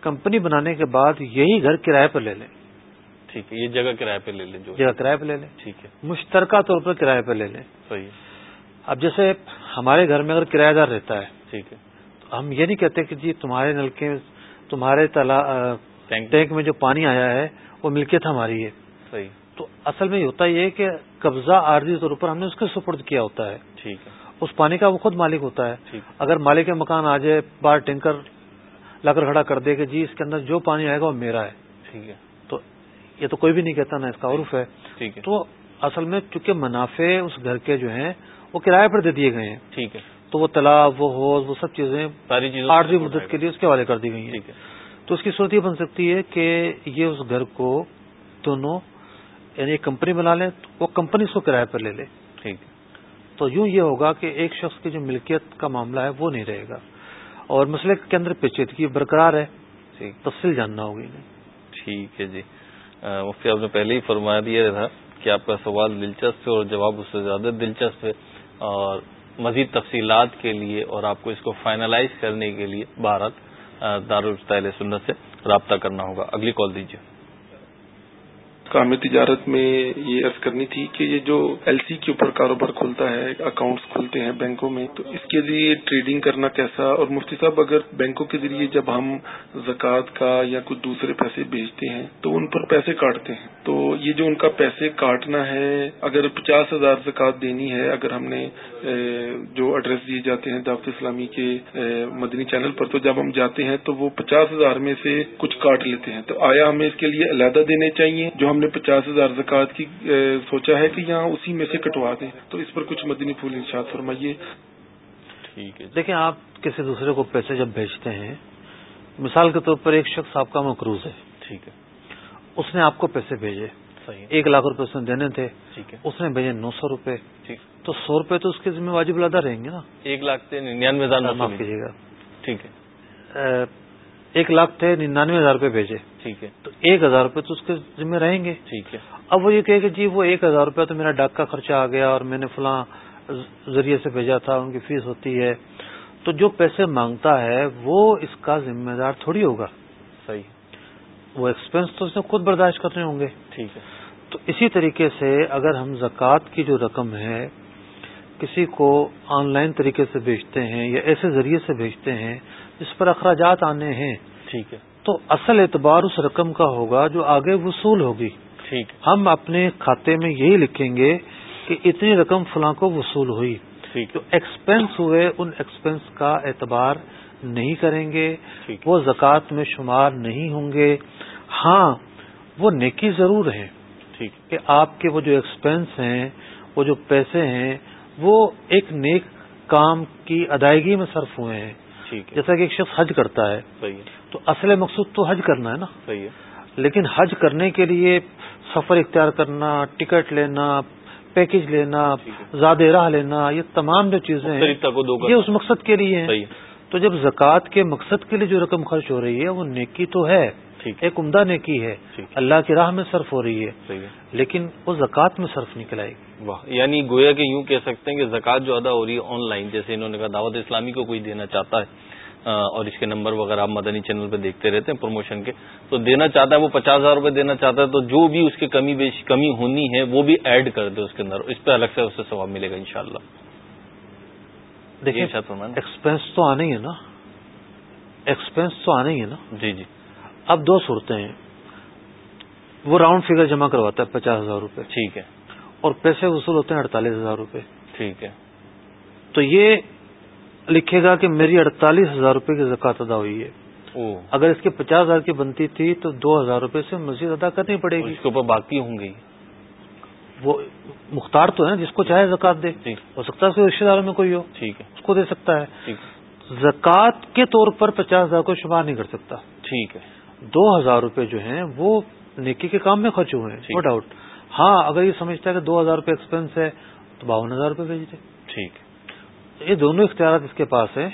کمپنی بنانے کے بعد یہی گھر کرائے پر لے لیں۔ ٹھیک ہے یہ جگہ کرایہ پہ لے لیں جو جگہ کرائے پہ لے لیں۔ ٹھیک ہے۔ مشترکہ طور پر کرائے پہ لے لیں۔ صحیح اب جیسے ہمارے گھر میں اگر کرایہ دار رہتا ہے ٹھیک ہے۔ ہم یہ نہیں کہتے کہ جی تمہارے نلکے تمہارے ٹینک ٹینک میں جو پانی آیا ہے وہ ملکیت ہماری ہے صحیح۔ تو اصل میں ہوتا یہ ہے کہ قبضہ عارضی طور پر ہم نے اس کے سپرد کیا ہوتا ہے۔ ٹھیک ہے۔ اس پانی کا وہ خود مالک ہوتا ہے۔ اگر مالک مکان آ جائے بار ٹینکر لا کر کھڑا کر دے کہ جی اس کے اندر جو پانی آئے گا وہ میرا ہے۔ ٹھیک ہے۔ تو یہ تو کوئی بھی نہیں کہتا نا اس کا عرف ہے۔ تو اصل میں چونکہ منافع اس گھر کے جو ہیں وہ کرایہ پر دے دیے گئے ہیں۔ ٹھیک ہے۔ تو وہ تالاب وہ ہوز وہ سب چیزیں ساری چیزیں مدت کے لیے اس کے حوالے کر دی گئی ہیں۔ ٹھیک ہے۔ تو اس کی صورت یہ بن سکتی ہے کہ یہ اس گھر کو دونوں یعنی ایک کمپنی بنا لیں وہ کمپنی اس کو کرایہ پر لے لے ٹھیک ہے۔ تو یوں یہ ہوگا کہ ایک شخص کی جو ملکیت کا معاملہ ہے وہ نہیں رہے گا۔ اور مسئلے کے اندر پیچیدگی برقرار ہے ٹھیک تفصیل جاننا ہوگی۔ ٹھیک ہے جی۔ مفتی آپ نے پہلے ہی فرما دیا تھا کہ آپ کا سوال دلچسپ ہے اور جواب اس سے زیادہ دلچسپ ہے۔ اور مزید تفصیلات کے لیے اور آپ کو اس کو فائنلائز کرنے کے لیے بھارت دار سنت سے رابطہ کرنا ہوگا۔ اگلی کال دیجیے۔ کام تجارت میں یہ عرض کرنی تھی کہ یہ جو ایل سی کے اوپر کاروبار کھلتا ہے اکاؤنٹس کھلتے ہیں بینکوں میں، تو اس کے لیے ٹریڈنگ کرنا کیسا؟ اور مفتی صاحب، اگر بینکوں کے ذریعے جب ہم زکوٰۃ کا یا کچھ دوسرے پیسے بھیجتے ہیں، تو ان پر پیسے کاٹتے ہیں۔ تو یہ جو ان کا پیسے کاٹنا ہے، اگر پچاس ہزار زکوٰۃ دینی ہے، اگر ہم نے جو ایڈریس دیے جاتے ہیں دعوت اسلامی کے مدنی چینل پر، تو جب ہم جاتے ہیں، تو وہ پچاس ہزار میں سے کچھ کاٹ لیتے ہیں۔ تو آیا ہمیں اس کے لیے علیحدہ دینے چاہیے؟ جو ہم نے پچاس ہزار زکوٰۃ کی سوچا ہے کہ یہاں اسی میں سے کٹوا دیں۔ تو اس پر کچھ مدنی پھول انشاء فرمائیے۔ ٹھیک ہے۔ دیکھیں آپ کسی دوسرے کو پیسے جب بھیجتے ہیں مثال کے طور پر ایک شخص آپ کا مقروض ہے۔ ٹھیک ہے۔ اس نے آپ کو پیسے بھیجے۔ صحیح ایک لاکھ روپے اس نے دینے تھے۔ ٹھیک ہے۔ اس نے بھیجے نو سو روپے۔ ٹھیک۔ تو سو روپے تو اس کے ذمہ واجب الادا رہیں گے نا۔ ایک لاکھ سے ننانوے ہزار معاف کیجیے گا۔ ٹھیک ہے۔ ایک لاکھ تھے ننانوے ہزار روپے بھیجے۔ ٹھیک ہے۔ تو ایک ہزار روپے تو اس کے ذمہ رہیں گے۔ ٹھیک ہے۔ اب وہ یہ کہے کہ جی وہ ایک ہزار روپے تو میرا ڈاک کا خرچہ آ گیا اور میں نے فلاں ذریعے سے بھیجا تھا ان کی فیس ہوتی ہے۔ تو جو پیسے مانگتا ہے وہ اس کا ذمہ دار تھوڑی ہوگا۔ صحیح۔ وہ ایکسپینس تو اس نے خود برداشت کرنے ہوں گے۔ ٹھیک ہے۔ تو اسی طریقے سے اگر ہم زکوٰۃ کی جو رقم ہے کسی کو آن لائن طریقے سے بیچتے ہیں یا ایسے ذریعے سے بیچتے ہیں جس پر اخراجات آنے ہیں۔ ٹھیک ہے۔ تو اصل اعتبار اس رقم کا ہوگا جو آگے وصول ہوگی۔ ٹھیک۔ ہم اپنے کھاتے میں یہی لکھیں گے کہ اتنی رقم فلاں کو وصول ہوئی۔ ٹھیک۔ جو ایکسپینس ہوئے ان ایکسپینس کا اعتبار نہیں کریں گے۔ وہ زکوٰۃ میں شمار نہیں ہوں گے۔ ہاں وہ نیکی ضرور ہے۔ ٹھیک۔ کہ آپ کے وہ جو ایکسپینس ہیں وہ جو پیسے ہیں وہ ایک نیک کام کی ادائیگی میں صرف ہوئے ہیں۔ جیسا کہ ایک شخص حج کرتا ہے صحیح تو اصل مقصود تو حج کرنا ہے نا؟ صحیح ہے۔ لیکن حج کرنے کے لیے سفر اختیار کرنا ٹکٹ لینا پیکج لینا زیادہ راہ لینا یہ تمام جو چیزیں ہیں یہ اس مقصد کے لیے ہیں۔ تو جب زکوٰۃ کے مقصد کے لیے جو رقم خرچ ہو رہی ہے وہ نیکی تو ہے۔ ایک عمدہ نیکی ہے۔ اللہ کی راہ میں صرف ہو رہی ہے۔ لیکن وہ زکوٰۃ میں صرف نکل آئے گی۔ واہ یعنی گویا کہ یوں کہہ سکتے ہیں کہ زکوٰۃ جو ادا ہو رہی ہے آن لائن جیسے انہوں نے کہا دعوت اسلامی کو کوئی دینا چاہتا ہے اور اس کے نمبر وغیرہ آپ مدنی چینل پہ دیکھتے رہتے ہیں پروموشن کے تو دینا چاہتا ہے وہ پچاس ہزار روپے دینا چاہتا ہے تو جو بھی اس کی کمی بیش کمی ہونی ہے وہ بھی ایڈ کر دے اس کے اندر اس پہ الگ سے اسے ثواب ملے گا ان شاء اللہ دیکھیے ایکسپینس تو آنا ہی ہے نا۔ ایکسپینس تو آنا ہی ہے نا۔ جی جی۔ اب دو صورتیں ہیں۔ وہ راؤنڈ فگر جمع کرواتا ہے پچاس ہزار روپے۔ ٹھیک ہے۔ اور پیسے وصول ہوتے ہیں اڑتالیس ہزار روپے۔ ٹھیک ہے۔ تو یہ لکھے گا کہ میری اڑتالیس ہزار روپے کی زکات ادا ہوئی ہے۔ اگر اس کے پچاس ہزار کی بنتی تھی تو دو ہزار روپے سے مزید ادا کرنی پڑے گی۔ اس کے اوپر باقی ہوں گی۔ وہ مختار تو ہے جس کو چاہے زکات دے۔ جی۔ ہو سکتا ہے اس کے رشتے داروں میں کوئی ہو۔ ٹھیک ہے۔ اس کو دے سکتا ہے۔ زکوٰۃ کے طور پر پچاس ہزار کو شمار نہیں کر سکتا۔ ٹھیک ہے۔ دو ہزار روپے جو ہیں وہ نیکی کے کام میں خرچ ہوئے ہیں نو ڈاؤٹ ہاں اگر یہ سمجھتا ہے کہ دو ہزار روپے ایکسپینس ہے تو باون ہزار روپے بھیج دے ٹھیک۔ یہ دونوں اختیارات اس کے پاس ہیں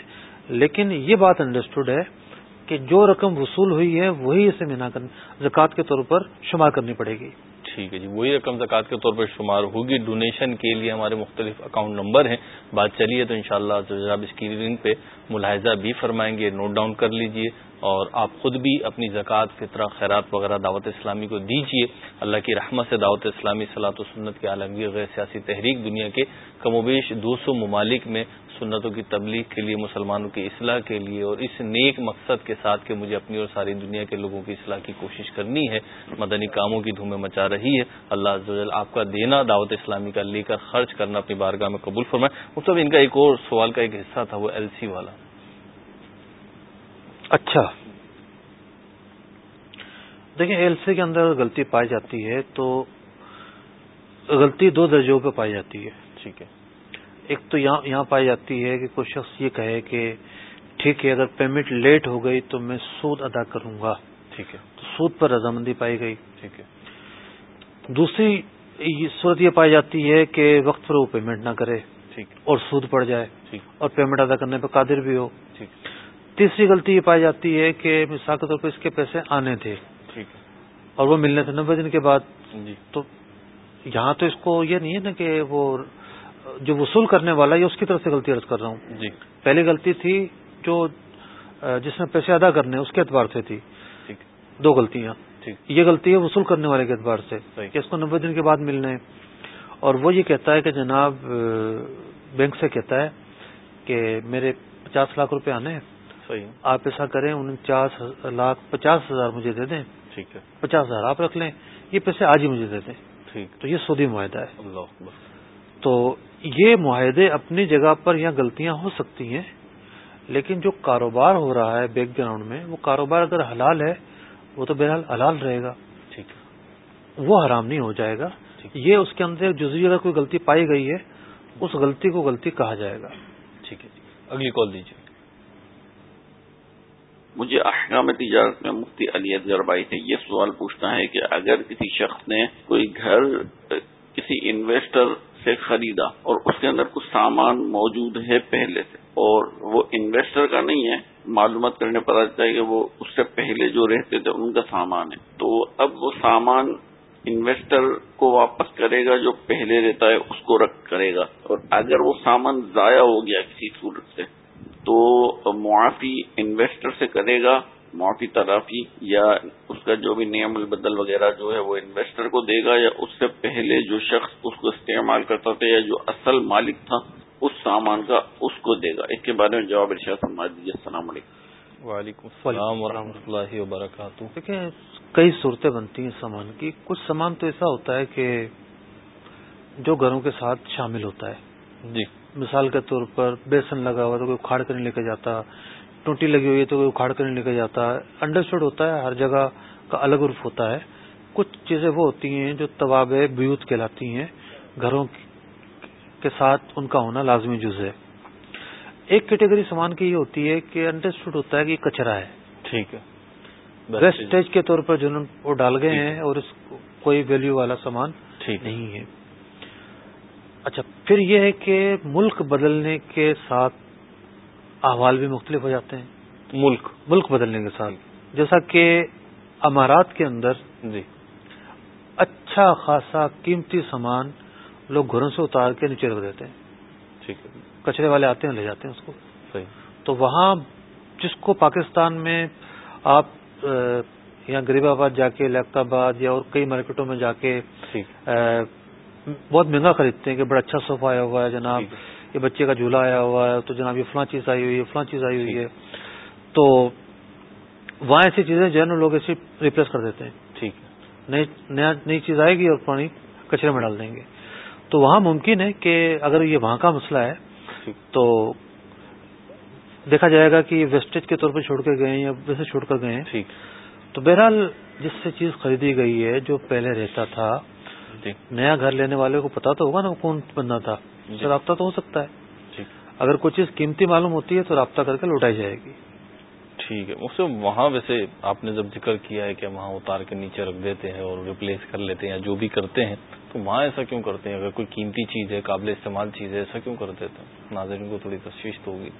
لیکن یہ بات انڈرسٹوڈ ہے کہ جو رقم وصول ہوئی ہے وہی اسے مینا زکوٰۃ کے طور پر شمار کرنی پڑے گی۔ ٹھیک ہے جی وہی رقم زکوٰۃ کے طور پر شمار ہوگی۔ ڈونیشن کے لیے ہمارے مختلف اکاؤنٹ نمبر ہیں۔ بات چلیے تو انشاءاللہ شاء اللہ اسکرین پہ ملاحظہ بھی فرمائیں گے نوٹ ڈاؤن کر لیجیے۔ اور آپ خود بھی اپنی زکوٰۃ فطرہ خیرات وغیرہ دعوت اسلامی کو دیجیے اللہ کی رحمت سے دعوت اسلامی صلاح و سنت کے عالمگیر غیر سیاسی تحریک دنیا کے کم و بیش دو سو ممالک میں سنتوں کی تبلیغ کے لیے، مسلمانوں کی اصلاح کے لیے اور اس نیک مقصد کے ساتھ کہ مجھے اپنی اور ساری دنیا کے لوگوں کی اصلاح کی کوشش کرنی ہے۔ مدنی کاموں کی دھومیں مچا رہی ہے۔ اللہ آپ کا دینا دعوت اسلامی کا لے کر خرچ کرنا اپنی بارگاہ میں قبول فرمائے۔ مطلب ان کا ایک اور سوال کا ایک حصہ تھا، وہ ایل سی والا۔ اچھا۔ دیکھیں، ایل سی کے اندر غلطی پائی جاتی ہے تو غلطی دو درجوں پہ پائی جاتی ہے، ٹھیک ہے۔ ایک تو یہاں پائی جاتی ہے کہ کوئی شخص یہ کہے کہ ٹھیک ہے، اگر پیمنٹ لیٹ ہو گئی تو میں سود ادا کروں گا، ٹھیک ہے۔ تو سود پر رضامندی پائی گئی، ٹھیک ہے۔ دوسری صورت یہ پائی جاتی ہے کہ وقت پر وہ پیمنٹ نہ کرے، ٹھیک، اور سود پڑ جائے، ٹھیک، اور پیمنٹ ادا کرنے پہ قادر بھی ہو، ٹھیک۔ تیسری غلطی یہ پائی جاتی ہے کہ مثال کے طور پر اس کے پیسے آنے تھے۔ اور وہ ملنے تھے نبے دن کے بعد۔ جی۔ تو یہاں تو اس کو یہ نہیں ہے نا کہ وہ جو وصول کرنے والا ہے اس کی طرف سے غلطی عرض کر رہا ہوں۔ جی۔ پہلی غلطی تھی جو جس میں پیسے ادا کرنے اس کے اعتبار سے تھی۔ دو غلطیاں۔ یہ غلطی ہے وصول کرنے والے کے اعتبار سے کہ اس کو نبے دن کے بعد ملنے۔ اور وہ یہ کہتا ہے کہ جناب بینک سے کہتا ہے کہ میرے پچاس لاکھ روپے آنے ہیں۔ آپ ایسا کریں انچاس لاکھ پچاس ہزار مجھے دے دیں۔ ٹھیک ہے۔ پچاس ہزار آپ رکھ لیں۔ یہ پیسے آج ہی مجھے دے دیں۔ ٹھیک۔ تو یہ سودی معاہدہ ہے۔ اللہ تو یہ معاہدے اپنی جگہ پر یہاں غلطیاں ہو سکتی ہیں لیکن جو کاروبار ہو رہا ہے بیک گراؤنڈ میں وہ کاروبار اگر حلال ہے وہ تو بہرحال حلال رہے گا۔ ٹھیک وہ حرام نہیں ہو جائے گا۔ یہ اس کے اندر جزوی اگر کوئی غلطی پائی گئی ہے اس غلطی کو غلطی کہا جائے گا۔ ٹھیک ہے۔ اگلی کال دیجیے مجھے احکام تجارت میں مفتی علی اصغر بھائی سے یہ سوال پوچھنا ہے کہ اگر کسی شخص نے کوئی گھر کسی انویسٹر سے خریدا اور اس کے اندر کچھ سامان موجود ہے پہلے سے اور وہ انویسٹر کا نہیں ہے، معلومات کرنے پر آتا ہے کہ وہ اس سے پہلے جو رہتے تھے ان کا سامان ہے۔ تو اب وہ سامان انویسٹر کو واپس کرے گا جو پہلے رہتا ہے، اس کو رکھ کرے گا۔ اور اگر وہ سامان ضائع ہو گیا کسی صورت سے تو معافی انویسٹر سے کرے گا معافی تلافی یا اس کا جو بھی نیم البدل وغیرہ جو ہے وہ انویسٹر کو دے گا یا اس سے پہلے جو شخص اس کو استعمال کرتا تھا یا جو اصل مالک تھا اس سامان کا اس کو دے گا۔ اس کے بارے میں جواب ارشاد فرما دیجیے۔ السلام علیکم۔ وعلیکم السلام ورحمۃ اللہ وبرکاتہ۔ دیکھیں کئی صورتیں بنتی ہیں سامان کی۔ کچھ سامان تو ایسا ہوتا ہے کہ جو گھروں کے ساتھ شامل ہوتا ہے۔ جی۔ مثال کے طور پر بیسن لگا ہوا تو کوئی اکھاڑ کر نہیں لے کے جاتا ٹوٹی لگی ہوئی ہے تو کوئی اکھاڑ کر نہیں لے کے جاتا۔ انڈرسٹوڈ ہوتا ہے ہر جگہ کا الگ عرف ہوتا ہے۔ کچھ چیزیں وہ ہوتی ہیں جو طواب بیوت کہلاتی ہیں گھروں کے ساتھ ان کا ہونا لازمی جز ہے۔ ایک کیٹیگری سامان کی یہ ہوتی ہے کہ انڈرسٹوڈ ہوتا ہے کہ کچرا ہے۔ ٹھیک ہے۔ ویسٹیج کے طور پر جنہوں وہ ڈال گئے ہیں اور اس کوئی ویلیو والا سامان نہیں ہے۔ اچھا پھر یہ ہے کہ ملک بدلنے کے ساتھ احوال بھی مختلف ہو جاتے ہیں۔ ملک۔ ملک بدلنے کے ساتھ۔ جیسا کہ امارات کے اندر جی۔ اچھا خاصا قیمتی سامان لوگ گھروں سے اتار کے نیچے رکھ دیتے ہیں۔ ٹھیک ہے۔ کچرے والے آتے ہیں لے جاتے ہیں اس کو۔ صحیح۔ تو وہاں جس کو پاکستان میں آپ یا غریب آباد جا کے لیپت آباد یا اور کئی مارکیٹوں میں جا کے بہت مہنگا خریدتے ہیں کہ بڑا اچھا صوفہ آیا ہوا ہے جناب یہ بچے کا جھولا آیا ہوا ہے تو جناب یہ فلاں چیز آئی ہوئی ہے فلاں چیز آئی ہوئی ہے۔ تو وہاں ایسی چیزیں جو ہے نا لوگ ایسی ریپلیس کر دیتے ہیں۔ ٹھیک نیا نئی چیز آئے گی اور پانی کچرے میں ڈال دیں گے۔ تو وہاں ممکن ہے کہ اگر یہ وہاں کا مسئلہ ہے تو دیکھا جائے گا کہ ویسٹیج کے طور پہ چھوڑ کے گئے ہیں یا ویسے چھوڑ کر گئے ہیں۔ ٹھیک۔ تو بہرحال جس سے چیز خریدی گئی ہے جو پہلے رہتا تھا جی۔ نیا گھر لینے والے کو پتا تو ہوگا نا کون بندہ تھا۔ جی۔ رابطہ تو ہو سکتا ہے۔ ٹھیک اگر کوئی چیز قیمتی معلوم ہوتی ہے تو رابطہ کر کے لوٹائی جائے گی۔ ٹھیک ہے۔ اسے وہاں ویسے آپ نے جب ذکر کیا ہے کہ وہاں اتار کے نیچے رکھ دیتے ہیں اور ریپلیس کر لیتے ہیں یا جو بھی کرتے ہیں تو وہاں ایسا کیوں کرتے ہیں؟ اگر کوئی قیمتی چیز ہے قابل استعمال چیز ہے ایسا کیوں کر دیتے ہیں ناظرین کو تھوڑی تشویش تو ہوگی۔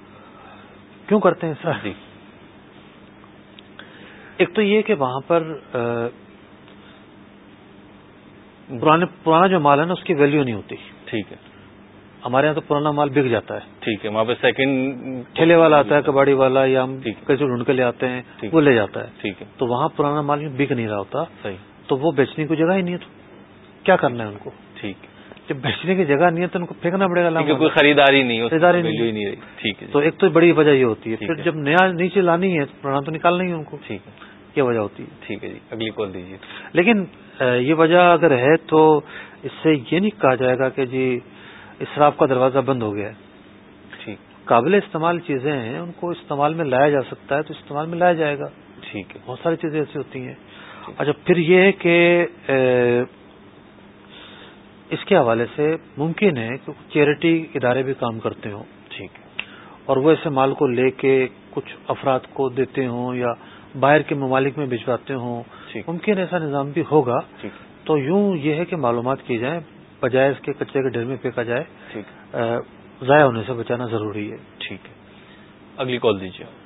کیوں کرتے ہیں سر؟ جی۔ ایک تو یہ کہ وہاں پر پرانا جو مال ہے نا اس کی ویلیو نہیں ہوتی۔ ٹھیک ہے۔ ہمارے یہاں تو پرانا مال بک جاتا ہے۔ ٹھیک ہے وہاں پہ سیکنڈ ٹھیلے والا آتا ہے کباڑی والا یا ہم کیسے ڈھونڈ کے لے آتے ہیں وہ لے جاتا ہے۔ ٹھیک ہے۔ تو وہاں پرانا مال بک نہیں رہا ہوتا۔ صحیح۔ تو وہ بیچنے کی جگہ ہی نہیں ہے تو کیا کرنا ہے ان کو؟ ٹھیک جب بیچنے کی جگہ نہیں ہے تو ان کو پھینکنا پڑے گا کوئی خریداری نہیں خریداری نہیں رہی۔ ٹھیک ہے تو ایک تو بڑی وجہ یہ ہوتی ہے۔ پھر جب نیا نیچے لانی ہے تو پرانا تو نکالنا ہی ان کو۔ ٹھیک ہے۔ یہ وجہ ہوتی ہے۔ ٹھیک ہے جی اگلی کال دیجیے۔ لیکن یہ وجہ اگر ہے تو اس سے یہ نہیں کہا جائے گا کہ جی اسراف کا دروازہ بند ہو گیا ہے۔ ٹھیک۔ قابل استعمال چیزیں ہیں ان کو استعمال میں لایا جا سکتا ہے تو استعمال میں لایا جائے گا۔ ٹھیک ہے۔ بہت ساری چیزیں ایسی ہوتی ہیں۔ اچھا پھر یہ ہے کہ اس کے حوالے سے ممکن ہے کہ چیریٹی ادارے بھی کام کرتے ہوں۔ ٹھیک اور وہ ایسے مال کو لے کے کچھ افراد کو دیتے ہوں یا باہر کے ممالک میں بھجواتے ہوں۔ ممکن ایسا نظام بھی ہوگا۔ تو یوں یہ ہے کہ معلومات کی جائیں بجائے اس کے کچرے کے ڈر میں پھینکا جائے ضائع ہونے سے بچانا ضروری ہے۔ ٹھیک ہے۔ اگلی کال دیجیے۔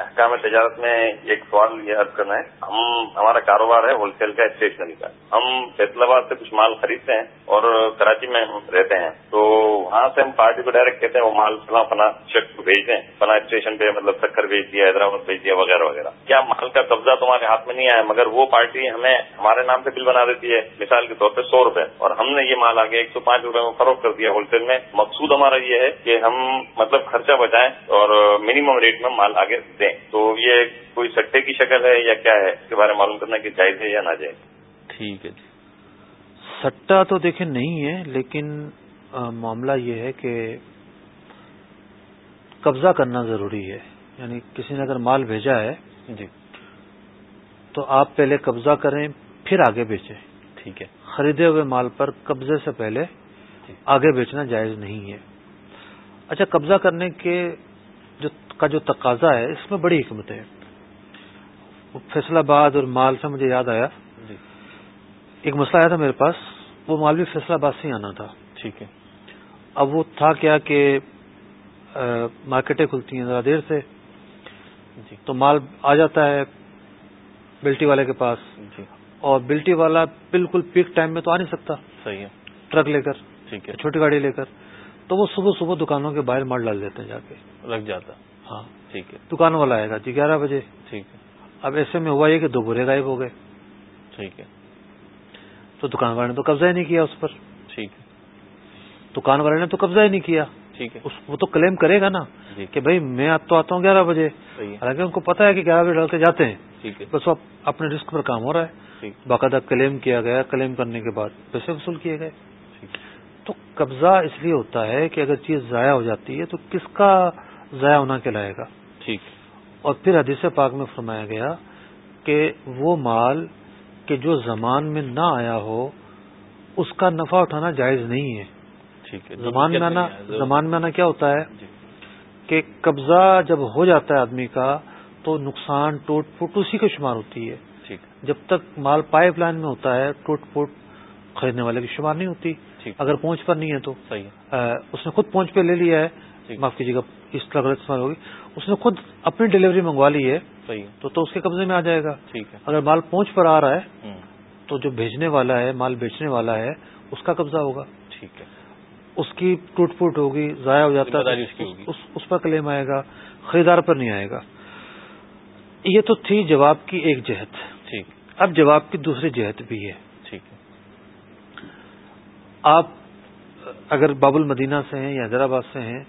احکام تجارت میں ایک سوال یہ عرض کرنا ہے۔ ہم، ہمارا کاروبار ہے ہول سیل کا اسٹیشنری کا۔ ہم فیصلہ آباد سے کچھ مال خریدتے ہیں اور کراچی میں رہتے ہیں۔ تو وہاں سے ہم پارٹی کو ڈائریکٹ کہتے ہیں، وہ مال فلاں فلاں شخص کو بھیج دیں۔ فلاں اسٹیشن پہ مطلب سکر بھیج دیا، حیدرآباد بھیج دیا، وغیرہ وغیرہ۔ کیا مال کا قبضہ تمہارے ہاتھ میں نہیں آیا؟ مگر وہ پارٹی ہمیں ہمارے نام سے بل بنا دیتی ہے۔ مثال کے طور پہ سو روپے۔ اور ہم نے یہ مال آگے ایک سو پانچ روپے میں فروخت کر دیا ہول سیل میں۔ مقصود ہمارا یہ ہے کہ ہم مطلب خرچہ بچائیں اور منیمم ریٹ میں مال آگے دیں۔ تو یہ کوئی سٹے کی شکل ہے یا کیا ہے؟ اس کے بارے میں معلوم کرنا کہ جائز ہے یا نہ جائز ٹھیک ہے جی۔ سٹا تو دیکھیں نہیں ہے لیکن معاملہ یہ ہے کہ قبضہ کرنا ضروری ہے۔ یعنی کسی نے اگر مال بھیجا ہے جی۔ تو آپ پہلے قبضہ کریں پھر آگے بیچیں۔ ٹھیک ہے۔ خریدے ہوئے مال پر قبضے سے پہلے آگے بیچنا جائز نہیں ہے۔ اچھا قبضہ کرنے کے کا جو تقاضا ہے اس میں بڑی حکمت ہے فیصلہ باد اور مال سے مجھے یاد آیا۔ جی۔ ایک مسئلہ آیا تھا میرے پاس وہ مال بھی فیصلہ باد سے ہی آنا تھا۔ ٹھیک ہے۔ اب وہ تھا کیا کہ مارکیٹیں کھلتی ہیں ذرا دیر سے۔ جی۔ تو مال آ جاتا ہے بلٹی والے کے پاس۔ جی۔ اور بلٹی والا بالکل پیک ٹائم میں تو آ نہیں سکتا۔ صحیح ہے۔ ٹرک لے کر ٹھیک ہے۔ چھوٹی گاڑی لے کر۔ تو وہ صبح صبح دکانوں کے باہر مال ڈال دیتے ہیں جا کے۔ رکھ جاتا۔ ہاں۔ ٹھیک ہے۔ دکان والا آئے گا جی گیارہ بجے۔ ٹھیک ہے۔ اب ایسے میں ہوا یہ کہ دو برے غائب ہو گئے۔ ٹھیک ہے۔ تو دکان والے نے تو قبضہ ہی نہیں کیا اس پر۔ ٹھیک ہے۔ دکان والے نے تو قبضہ ہی نہیں کیا۔ ٹھیک ہے۔ وہ تو کلیم کرے گا نا جی۔ کہ بھائی میں تو آتا ہوں گیارہ بجے۔ حالانکہ ان کو پتا ہے کہ گیارہ بجے ڈال کے جاتے ہیں۔ ٹھیک ہے۔ بس وہ اپنے رسک پر کام ہو رہا ہے۔ باقاعدہ کلیم کیا گیا کلیم کرنے کے بعد پیسے وصول کیے گئے۔ تو قبضہ اس لیے ہوتا ہے کہ اگر چیز ضائع ہو جاتی ہے تو کس کا ضائع ہونا کہلائے گا۔ ٹھیک۔ اور پھر حدیث پاک میں فرمایا گیا کہ وہ مال کہ جو زمان میں نہ آیا ہو اس کا نفع اٹھانا جائز نہیں ہے۔ ٹھیک ہے۔ زمان میں آنا زمان میں آنا کیا ہوتا ہے کہ قبضہ جب ہو جاتا ہے آدمی کا تو نقصان ٹوٹ پھوٹ اسی کو شمار ہوتی ہے۔ جب تک مال پائپ لائن میں ہوتا ہے ٹوٹ پھوٹ خریدنے والے کی شمار نہیں ہوتی۔ اگر پہنچ پر نہیں ہے تو صحیح اس نے خود پہنچ پہ لے لیا ہے۔ معاف کیجیے گا اس طرح غلط استعمال ہوگی۔ اس نے خود اپنی ڈلیوری منگوا لی ہے صحیح۔ تو تو اس کے قبضے میں آ جائے گا۔ ٹھیک ہے۔ اگر مال پہنچ پر آ رہا ہے تو جو بھیجنے والا ہے مال بیچنے والا ہے اس کا قبضہ ہوگا۔ ٹھیک ہے۔ اس کی ٹوٹ پھوٹ ہوگی ضائع ہو جاتا ہے اس پر کلیم آئے گا خریدار پر نہیں آئے گا۔ یہ تو تھی جواب کی ایک جہت۔ ٹھیک۔ اب جواب کی دوسری جہت بھی ہے۔ ٹھیک ہے۔ آپ اگر باب المدینہ سے ہیں یا حیدرآباد سے ہیں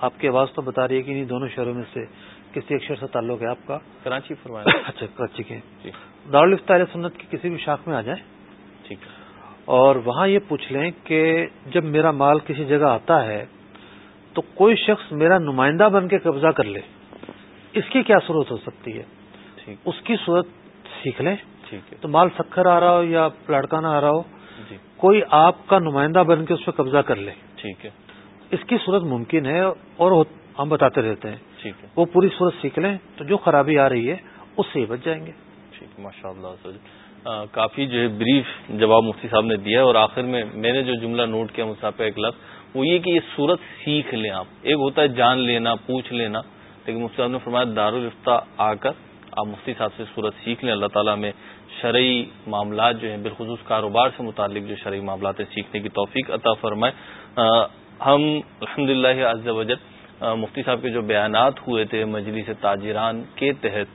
آپ کی آواز تو بتا رہی ہے کہ نہیں دونوں شہروں میں سے کسی ایک شہر سے تعلق ہے آپ کا؟ کراچی فرمایا اچھا کراچی کے۔ دارالفتار سنت کی کسی بھی شاخ میں آ جائیں۔ ٹھیک اور وہاں یہ پوچھ لیں کہ جب میرا مال کسی جگہ آتا ہے تو کوئی شخص میرا نمائندہ بن کے قبضہ کر لے۔ اس کی کیا صورت ہو سکتی ہے؟ اس کی صورت سیکھ لیں۔ تو مال سکھر آ رہا ہو یا لڑکانا آ رہا ہو کوئی آپ کا نمائندہ بن کے اس پہ قبضہ کر لے۔ ٹھیک ہے۔ اس کی صورت ممکن ہے اور ہم بتاتے رہتے ہیں۔ ٹھیک ہے۔ وہ پوری صورت سیکھ لیں تو جو خرابی آ رہی ہے اس سے بچ جائیں گے۔ ٹھیک ماشاء اللہ کافی جو ہے بریف جواب مفتی صاحب نے دیا اور آخر میں میں نے جو جملہ نوٹ کیا مسافہ ایک لفظ وہ یہ کہ یہ صورت سیکھ لیں آپ۔ ایک ہوتا ہے جان لینا پوچھ لینا۔ لیکن مفتی صاحب نے فرمایا دارالفتہ آ کر آپ مفتی صاحب سے صورت سیکھ لیں۔ اللہ تعالیٰ میں شرعی معاملات جو ہیں بالخصوص کاروبار سے متعلق جو شرعی معاملات ہیں سیکھنے کی توفیق عطا فرمائے۔ ہم الحمد للہ وجد مفتی صاحب کے جو بیانات ہوئے تھے مجلس تاجران کے تحت،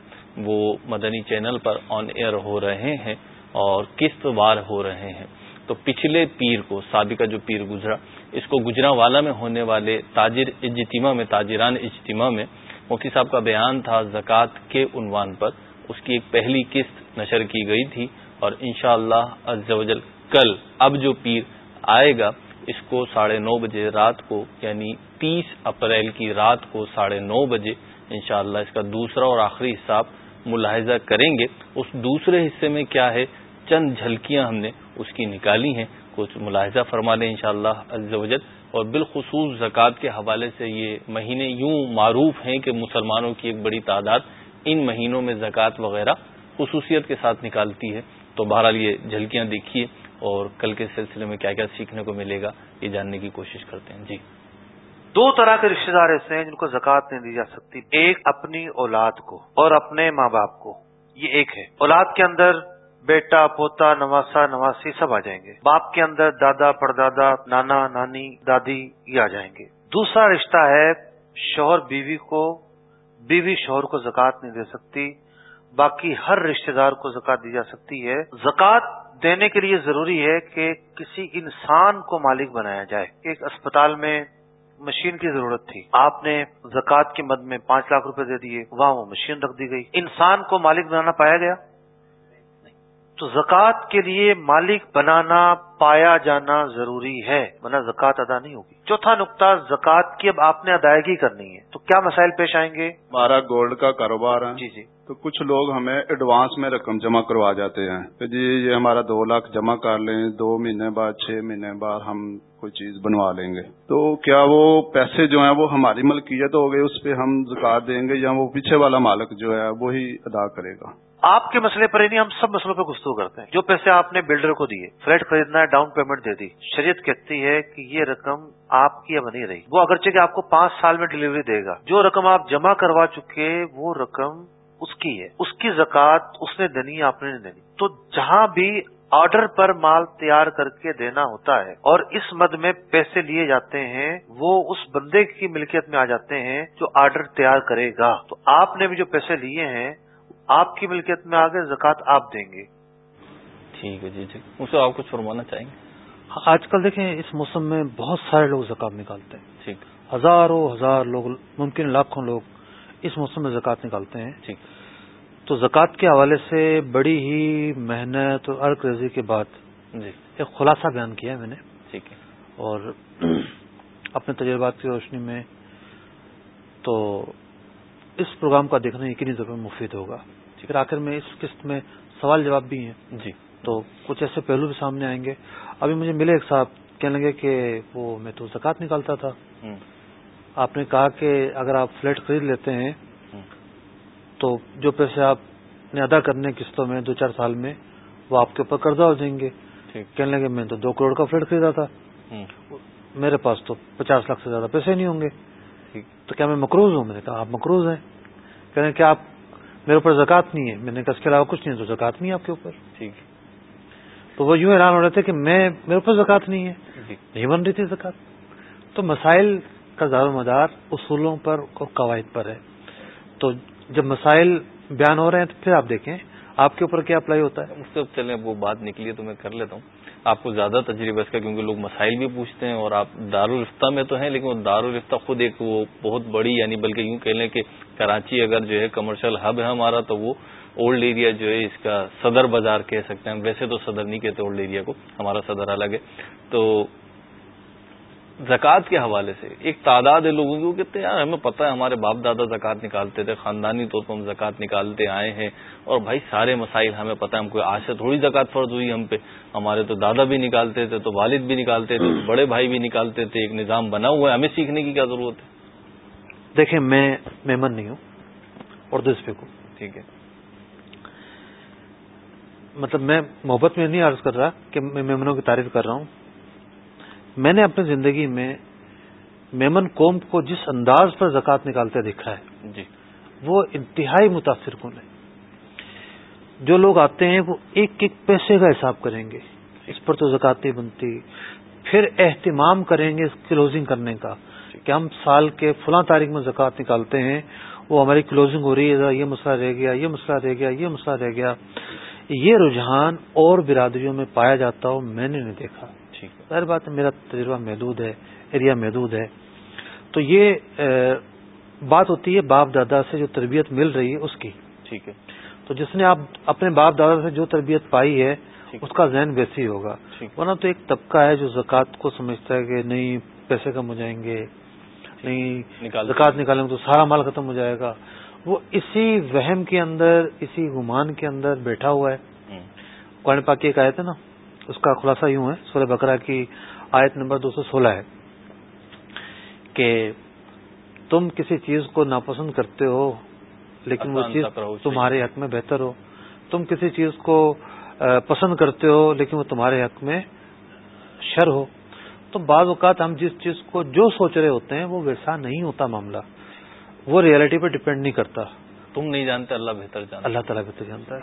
وہ مدنی چینل پر آن ایئر ہو رہے ہیں اور قسط وار ہو رہے ہیں۔ تو پچھلے پیر کو، سابقہ جو پیر گزرا، اس کو گجرا والا میں ہونے والے تاجر اجتماع میں، تاجران اجتماع میں، مفتی صاحب کا بیان تھا زکوٰۃ کے عنوان پر۔ اس کی ایک پہلی قسط نشر کی گئی تھی اور انشاءاللہ شاء اللہ کل اب جو پیر آئے گا اس کو ساڑھے نو بجے رات کو یعنی تیس اپریل کی رات کو ساڑھے نو بجے انشاءاللہ اس کا دوسرا اور آخری حساب ملاحظہ کریں گے۔ اس دوسرے حصے میں کیا ہے؟ چند جھلکیاں ہم نے اس کی نکالی ہیں۔ کچھ ملاحظہ فرما لیں ان شاء اللہ اور بالخصوص زکوٰۃ کے حوالے سے یہ مہینے یوں معروف ہیں کہ مسلمانوں کی ایک بڑی تعداد ان مہینوں میں زکوٰۃ وغیرہ خصوصیت کے ساتھ نکالتی ہے۔ تو بہرحال یہ جھلکیاں دیکھیے۔ اور کل کے سلسلے میں کیا کیا سیکھنے کو ملے گا، یہ جاننے کی کوشش کرتے ہیں۔ جی۔ دو طرح کے رشتے دار ایسے ہیں جن کو زکوٰۃ نہیں دی جا سکتی۔ ایک اپنی اولاد کو اور اپنے ماں باپ کو۔ یہ ایک ہے۔ اولاد کے اندر بیٹا، پوتا، نواسا، نواسی سب آ جائیں گے۔ باپ کے اندر دادا، پردادا، نانا، نانی، دادی، یہ آ جائیں گے۔ دوسرا رشتہ ہے شوہر بیوی کو، بیوی شوہر کو زکوٰۃ نہیں دے سکتی۔ باقی ہر رشتہ دار کو زکوٰۃ دی جا سکتی ہے۔ زکوٰۃ دینے کے لیے ضروری ہے کہ کسی انسان کو مالک بنایا جائے۔ ایک اسپتال میں مشین کی ضرورت تھی۔ آپ نے زکوٰۃ کے مد میں پانچ لاکھ روپے دے دیے وہاں وہ مشین رکھ دی گئی۔ انسان کو مالک بنانا پایا گیا؟ تو زکوٰۃ کے لیے مالک بنانا پایا جانا ضروری ہے ورنہ زکوٰۃ ادا نہیں ہوگی۔ چوتھا نقطہ زکوٰۃ کی اب آپ نے ادائیگی کرنی ہے۔ تو کیا مسائل پیش آئیں گے؟ ہمارا گولڈ کا کاروبار ہے۔ جی جی۔ تو کچھ لوگ ہمیں ایڈوانس میں رقم جمع کروا جاتے ہیں۔ کہ جی یہ ہمارا دو لاکھ جمع کر لیں، دو مہینے بعد، چھ مہینے بعد ہم کوئی چیز بنوا لیں گے۔ تو کیا وہ پیسے جو ہیں وہ ہماری ملکیت ہو گئی اس پہ ہم زکات دیں گے یا وہ پیچھے والا مالک جو ہے وہی ادا کرے گا؟ آپ کے مسئلے پر ہی نہیں، ہم سب مسئلوں پہ گفتگو کرتے ہیں۔ جو پیسے آپ نے بلڈر کو دیے، فلیٹ خریدنا ہے، ڈاؤن پیمنٹ دے دی، شریعت کہتی ہے کہ یہ رقم آپ کی اب نہیں رہی۔ وہ اگرچہ کہ آپ کو پانچ سال میں ڈلیوری دے گا۔ جو رقم آپ جمع کروا چکے، وہ رقم اس کی ہے اس کی زکات اس نے دینی آپ نے نہیں دینی۔ تو جہاں بھی آرڈر پر مال تیار کر کے دینا ہوتا ہے اور اس مد میں پیسے لیے جاتے ہیں وہ اس بندے کی ملکیت میں آ جاتے ہیں جو آرڈر تیار کرے گا۔ تو آپ نے بھی جو پیسے لیے ہیں آپ کی ملکیت میں آگے زکوٰۃ آپ دیں گے۔ ٹھیک ہے جی جی۔ اسے آپ کچھ فرمانا چاہیں گے؟ آج کل دیکھیں اس موسم میں بہت سارے لوگ زکات نکالتے ہیں۔ ٹھیک۔ ہزاروں ہزار لوگ ممکن لاکھوں لوگ اس موسم میں زکات نکالتے ہیں۔ ٹھیک تو زکوٰۃ کے حوالے سے بڑی ہی محنت اور ارک ریزی کے بعد جی۔ ایک خلاصہ بیان کیا ہے میں نے۔ ٹھیک ہے۔ اور اپنے تجربات کی روشنی میں تو اس پروگرام کا دیکھنا یقینی طور پر مفید ہوگا۔ پھر آخر میں اس قسط میں سوال جواب بھی ہیں۔ جی۔ تو کچھ ایسے پہلو بھی سامنے آئیں گے۔ ابھی مجھے ملے ایک صاحب کہنے لگے کہ وہ میں تو زکات نکالتا تھا۔ آپ نے کہا کہ اگر آپ فلیٹ خرید لیتے ہیں تو جو پیسے آپ نے ادا کرنے قسطوں میں دو چار سال میں وہ آپ کے اوپر قرضہ ہو جائیں گے۔ کہنے لگے میں تو دو کروڑ کا فلیٹ خریدا تھا۔ میرے پاس تو پچاس لاکھ سے زیادہ پیسے نہیں ہوں گے۔ تو کیا میں مقروض ہوں؟ میں نے کہا آپ مقروض ہیں۔ کہنے کہ آپ میرے اوپر زکات نہیں ہے؟ میں نے کہا اس کے علاوہ کچھ نہیں تو زکات نہیں ہے آپ کے اوپر۔ ٹھیک۔ تو وہ یوں حیران ہو رہے تھے کہ میں میرے اوپر زکات نہیں ہے۔ جی۔ نہیں بن رہی تھی زکات تو مسائل کا دار مدار اصولوں پر اور قواعد پر ہے۔ تو جب مسائل بیان ہو رہے ہیں تو پھر آپ دیکھیں آپ کے اوپر کیا اپلائی ہوتا ہے۔ مجھ سے چلیں، وہ بات نکلی ہے تو میں کر لیتا ہوں۔ آپ کو زیادہ تجربہ اس کا، کیونکہ لوگ مسائل بھی پوچھتے ہیں اور آپ دارالفتہ میں تو ہیں، لیکن وہ دارالفتہ خود ایک وہ بہت بڑی یعنی بلکہ یوں کہہ لیں کہ کراچی اگر جو ہے کمرشل ہب ہے ہمارا، تو وہ اولڈ ایریا جو ہے اس کا صدر بازار کہہ سکتے ہیں۔ ویسے تو صدر نہیں کہتے اولڈ ایریا کو، ہمارا صدر الگ ہے۔ تو زکوٰۃ کے حوالے سے۔ ایک تعداد ہے لوگوں کی وہ کہتے ہیں یار ہمیں پتہ ہے ہمارے باپ دادا زکوٰۃ نکالتے تھے خاندانی طور پر ہم زکوٰۃ نکالتے آئے ہیں۔ اور بھائی سارے مسائل ہمیں پتہ ہے ہم کوئی آج سے تھوڑی زکوٰۃ فرض ہوئی ہم پہ۔ ہمارے تو دادا بھی نکالتے تھے تو والد بھی نکالتے تھے بڑے بھائی بھی نکالتے تھے ایک نظام بنا ہوا ہے۔ ہمیں سیکھنے کی کیا ضرورت ہے؟ دیکھیں میں مہمان نہیں ہوں اور دس پہ کو ٹھیک ہے۔ مطلب میں محبت میں نہیں عرض کر رہا کہ میں مہمانوں کی تعریف کر رہا ہوں۔ میں نے اپنی زندگی میں میمن قوم کو جس انداز پر زکوٰۃ نکالتے دیکھا ہے جی۔ وہ انتہائی متاثر کن ہے۔ جو لوگ آتے ہیں وہ ایک ایک پیسے کا حساب کریں گے۔ اس پر تو زکات نہیں بنتی۔ پھر اہتمام کریں گے اس کلوزنگ کرنے کا کہ ہم سال کے فلاں تاریخ میں زکوٰۃ نکالتے ہیں وہ ہماری کلوزنگ ہو رہی ہے یہ مسئلہ رہ گیا یہ مسئلہ رہ گیا یہ مسئلہ رہ گیا۔ یہ رجحان اور برادریوں میں پایا جاتا ہو میں نے نہیں دیکھا۔ ظاہر بات ہے میرا تجربہ محدود ہے ایریا محدود ہے۔ تو یہ بات ہوتی ہے باپ دادا سے جو تربیت مل رہی ہے اس کی۔ ٹھیک ہے۔ تو جس نے آپ اپنے باپ دادا سے جو تربیت پائی ہے اس کا ذہن ویسی ہوگا۔ ورنہ تو ایک طبقہ ہے جو زکوٰۃ کو سمجھتا ہے کہ نہیں پیسے کم ہو جائیں گے نہیں زکوٰۃ نکالیں گے تو سارا مال ختم ہو جائے گا۔ وہ اسی وہم کے اندر اسی گمان کے اندر بیٹھا ہوا ہے۔ قرآن پاک کی ایک آیت ہے نا اس کا خلاصہ یوں ہے سورہ بکرا کی آیت نمبر دو سو سولہ ہے کہ تم کسی چیز کو ناپسند کرتے ہو لیکن وہ چیز تمہارے حق میں بہتر ہو۔ تم کسی چیز کو پسند کرتے ہو لیکن وہ تمہارے حق میں شر ہو۔ تو بعض اوقات ہم جس چیز کو جو سوچ رہے ہوتے ہیں وہ ویسا نہیں ہوتا معاملہ۔ وہ ریئلٹی پہ ڈپینڈ نہیں کرتا۔ تم نہیں جانتے اللہ بہتر جانتا۔ اللہ تعالیٰ بہتر جانتا ہے۔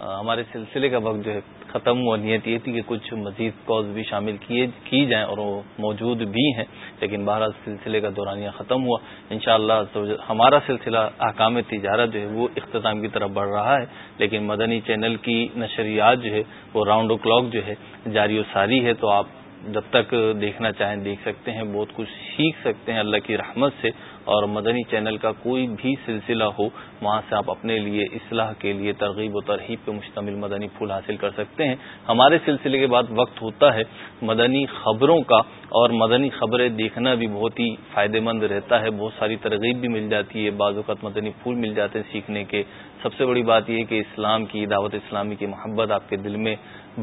ہمارے سلسلے کا وقت جو ہے ختم ہوا، نیت یہ تھی کہ کچھ مزید کاز بھی شامل کیے، کی جائیں اور وہ موجود بھی ہیں، لیکن بہرحال سلسلے کا دورانیہ ختم ہوا۔ انشاءاللہ اللہ ہمارا سلسلہ احکام تجارت جو ہے وہ اختتام کی طرف بڑھ رہا ہے، لیکن مدنی چینل کی نشریات جو ہے وہ راؤنڈ او کلاک جو ہے جاری و ساری ہے، تو آپ جب تک دیکھنا چاہیں دیکھ سکتے ہیں، بہت کچھ سیکھ سکتے ہیں اللہ کی رحمت سے، اور مدنی چینل کا کوئی بھی سلسلہ ہو، وہاں سے آپ اپنے لیے اصلاح کے لیے ترغیب و ترغیب پہ مشتمل مدنی پھول حاصل کر سکتے ہیں۔ ہمارے سلسلے کے بعد وقت ہوتا ہے، مدنی خبروں کا، اور مدنی خبریں دیکھنا بھی بہت ہی فائدہ مند رہتا ہے۔ بہت ساری ترغیب بھی مل جاتی ہے، بعض اوقات مدنی پھول مل جاتے ہیں سیکھنے کے۔ سب سے بڑی بات یہ کہ اسلام کی، دعوت اسلامی کی محبت آپ کے دل میں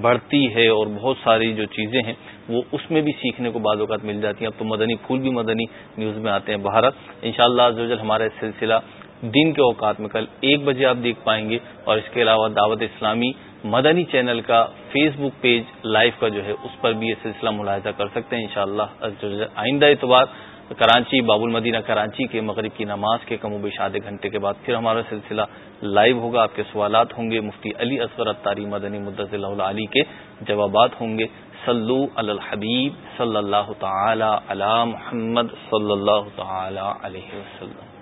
بڑھتی ہے اور بہت ساری جو چیزیں ہیں، وہ اس میں بھی سیکھنے کو بعض اوقات مل جاتی ہیں۔ اب تو مدنی پھول بھی مدنی نیوز میں آتے ہیں بھارت ان شاء اللہ ہمارا سلسلہ دن کے اوقات میں کل ایک بجے آپ دیکھ پائیں گے۔ اور اس کے علاوہ دعوت اسلامی مدنی چینل کا فیس بک پیج لائیو کا جو ہے، اس پر بھی یہ سلسلہ ملاحظہ کر سکتے ہیں۔ انشاءاللہ آئندہ اتوار کراچی باب المدینہ کراچی کے مغرب کی نماز کے کم و بیش آدھے گھنٹے کے بعد پھر ہمارا سلسلہ لائیو ہوگا۔ آپ کے سوالات ہوں گے۔ مفتی علی اصغر اتاری مدنی مدض اللہ علی کے جوابات ہوں گے۔ صلو علی الحبیب صلی اللہ تعالی علی محمد صلی اللہ تعالی علیہ وسلم۔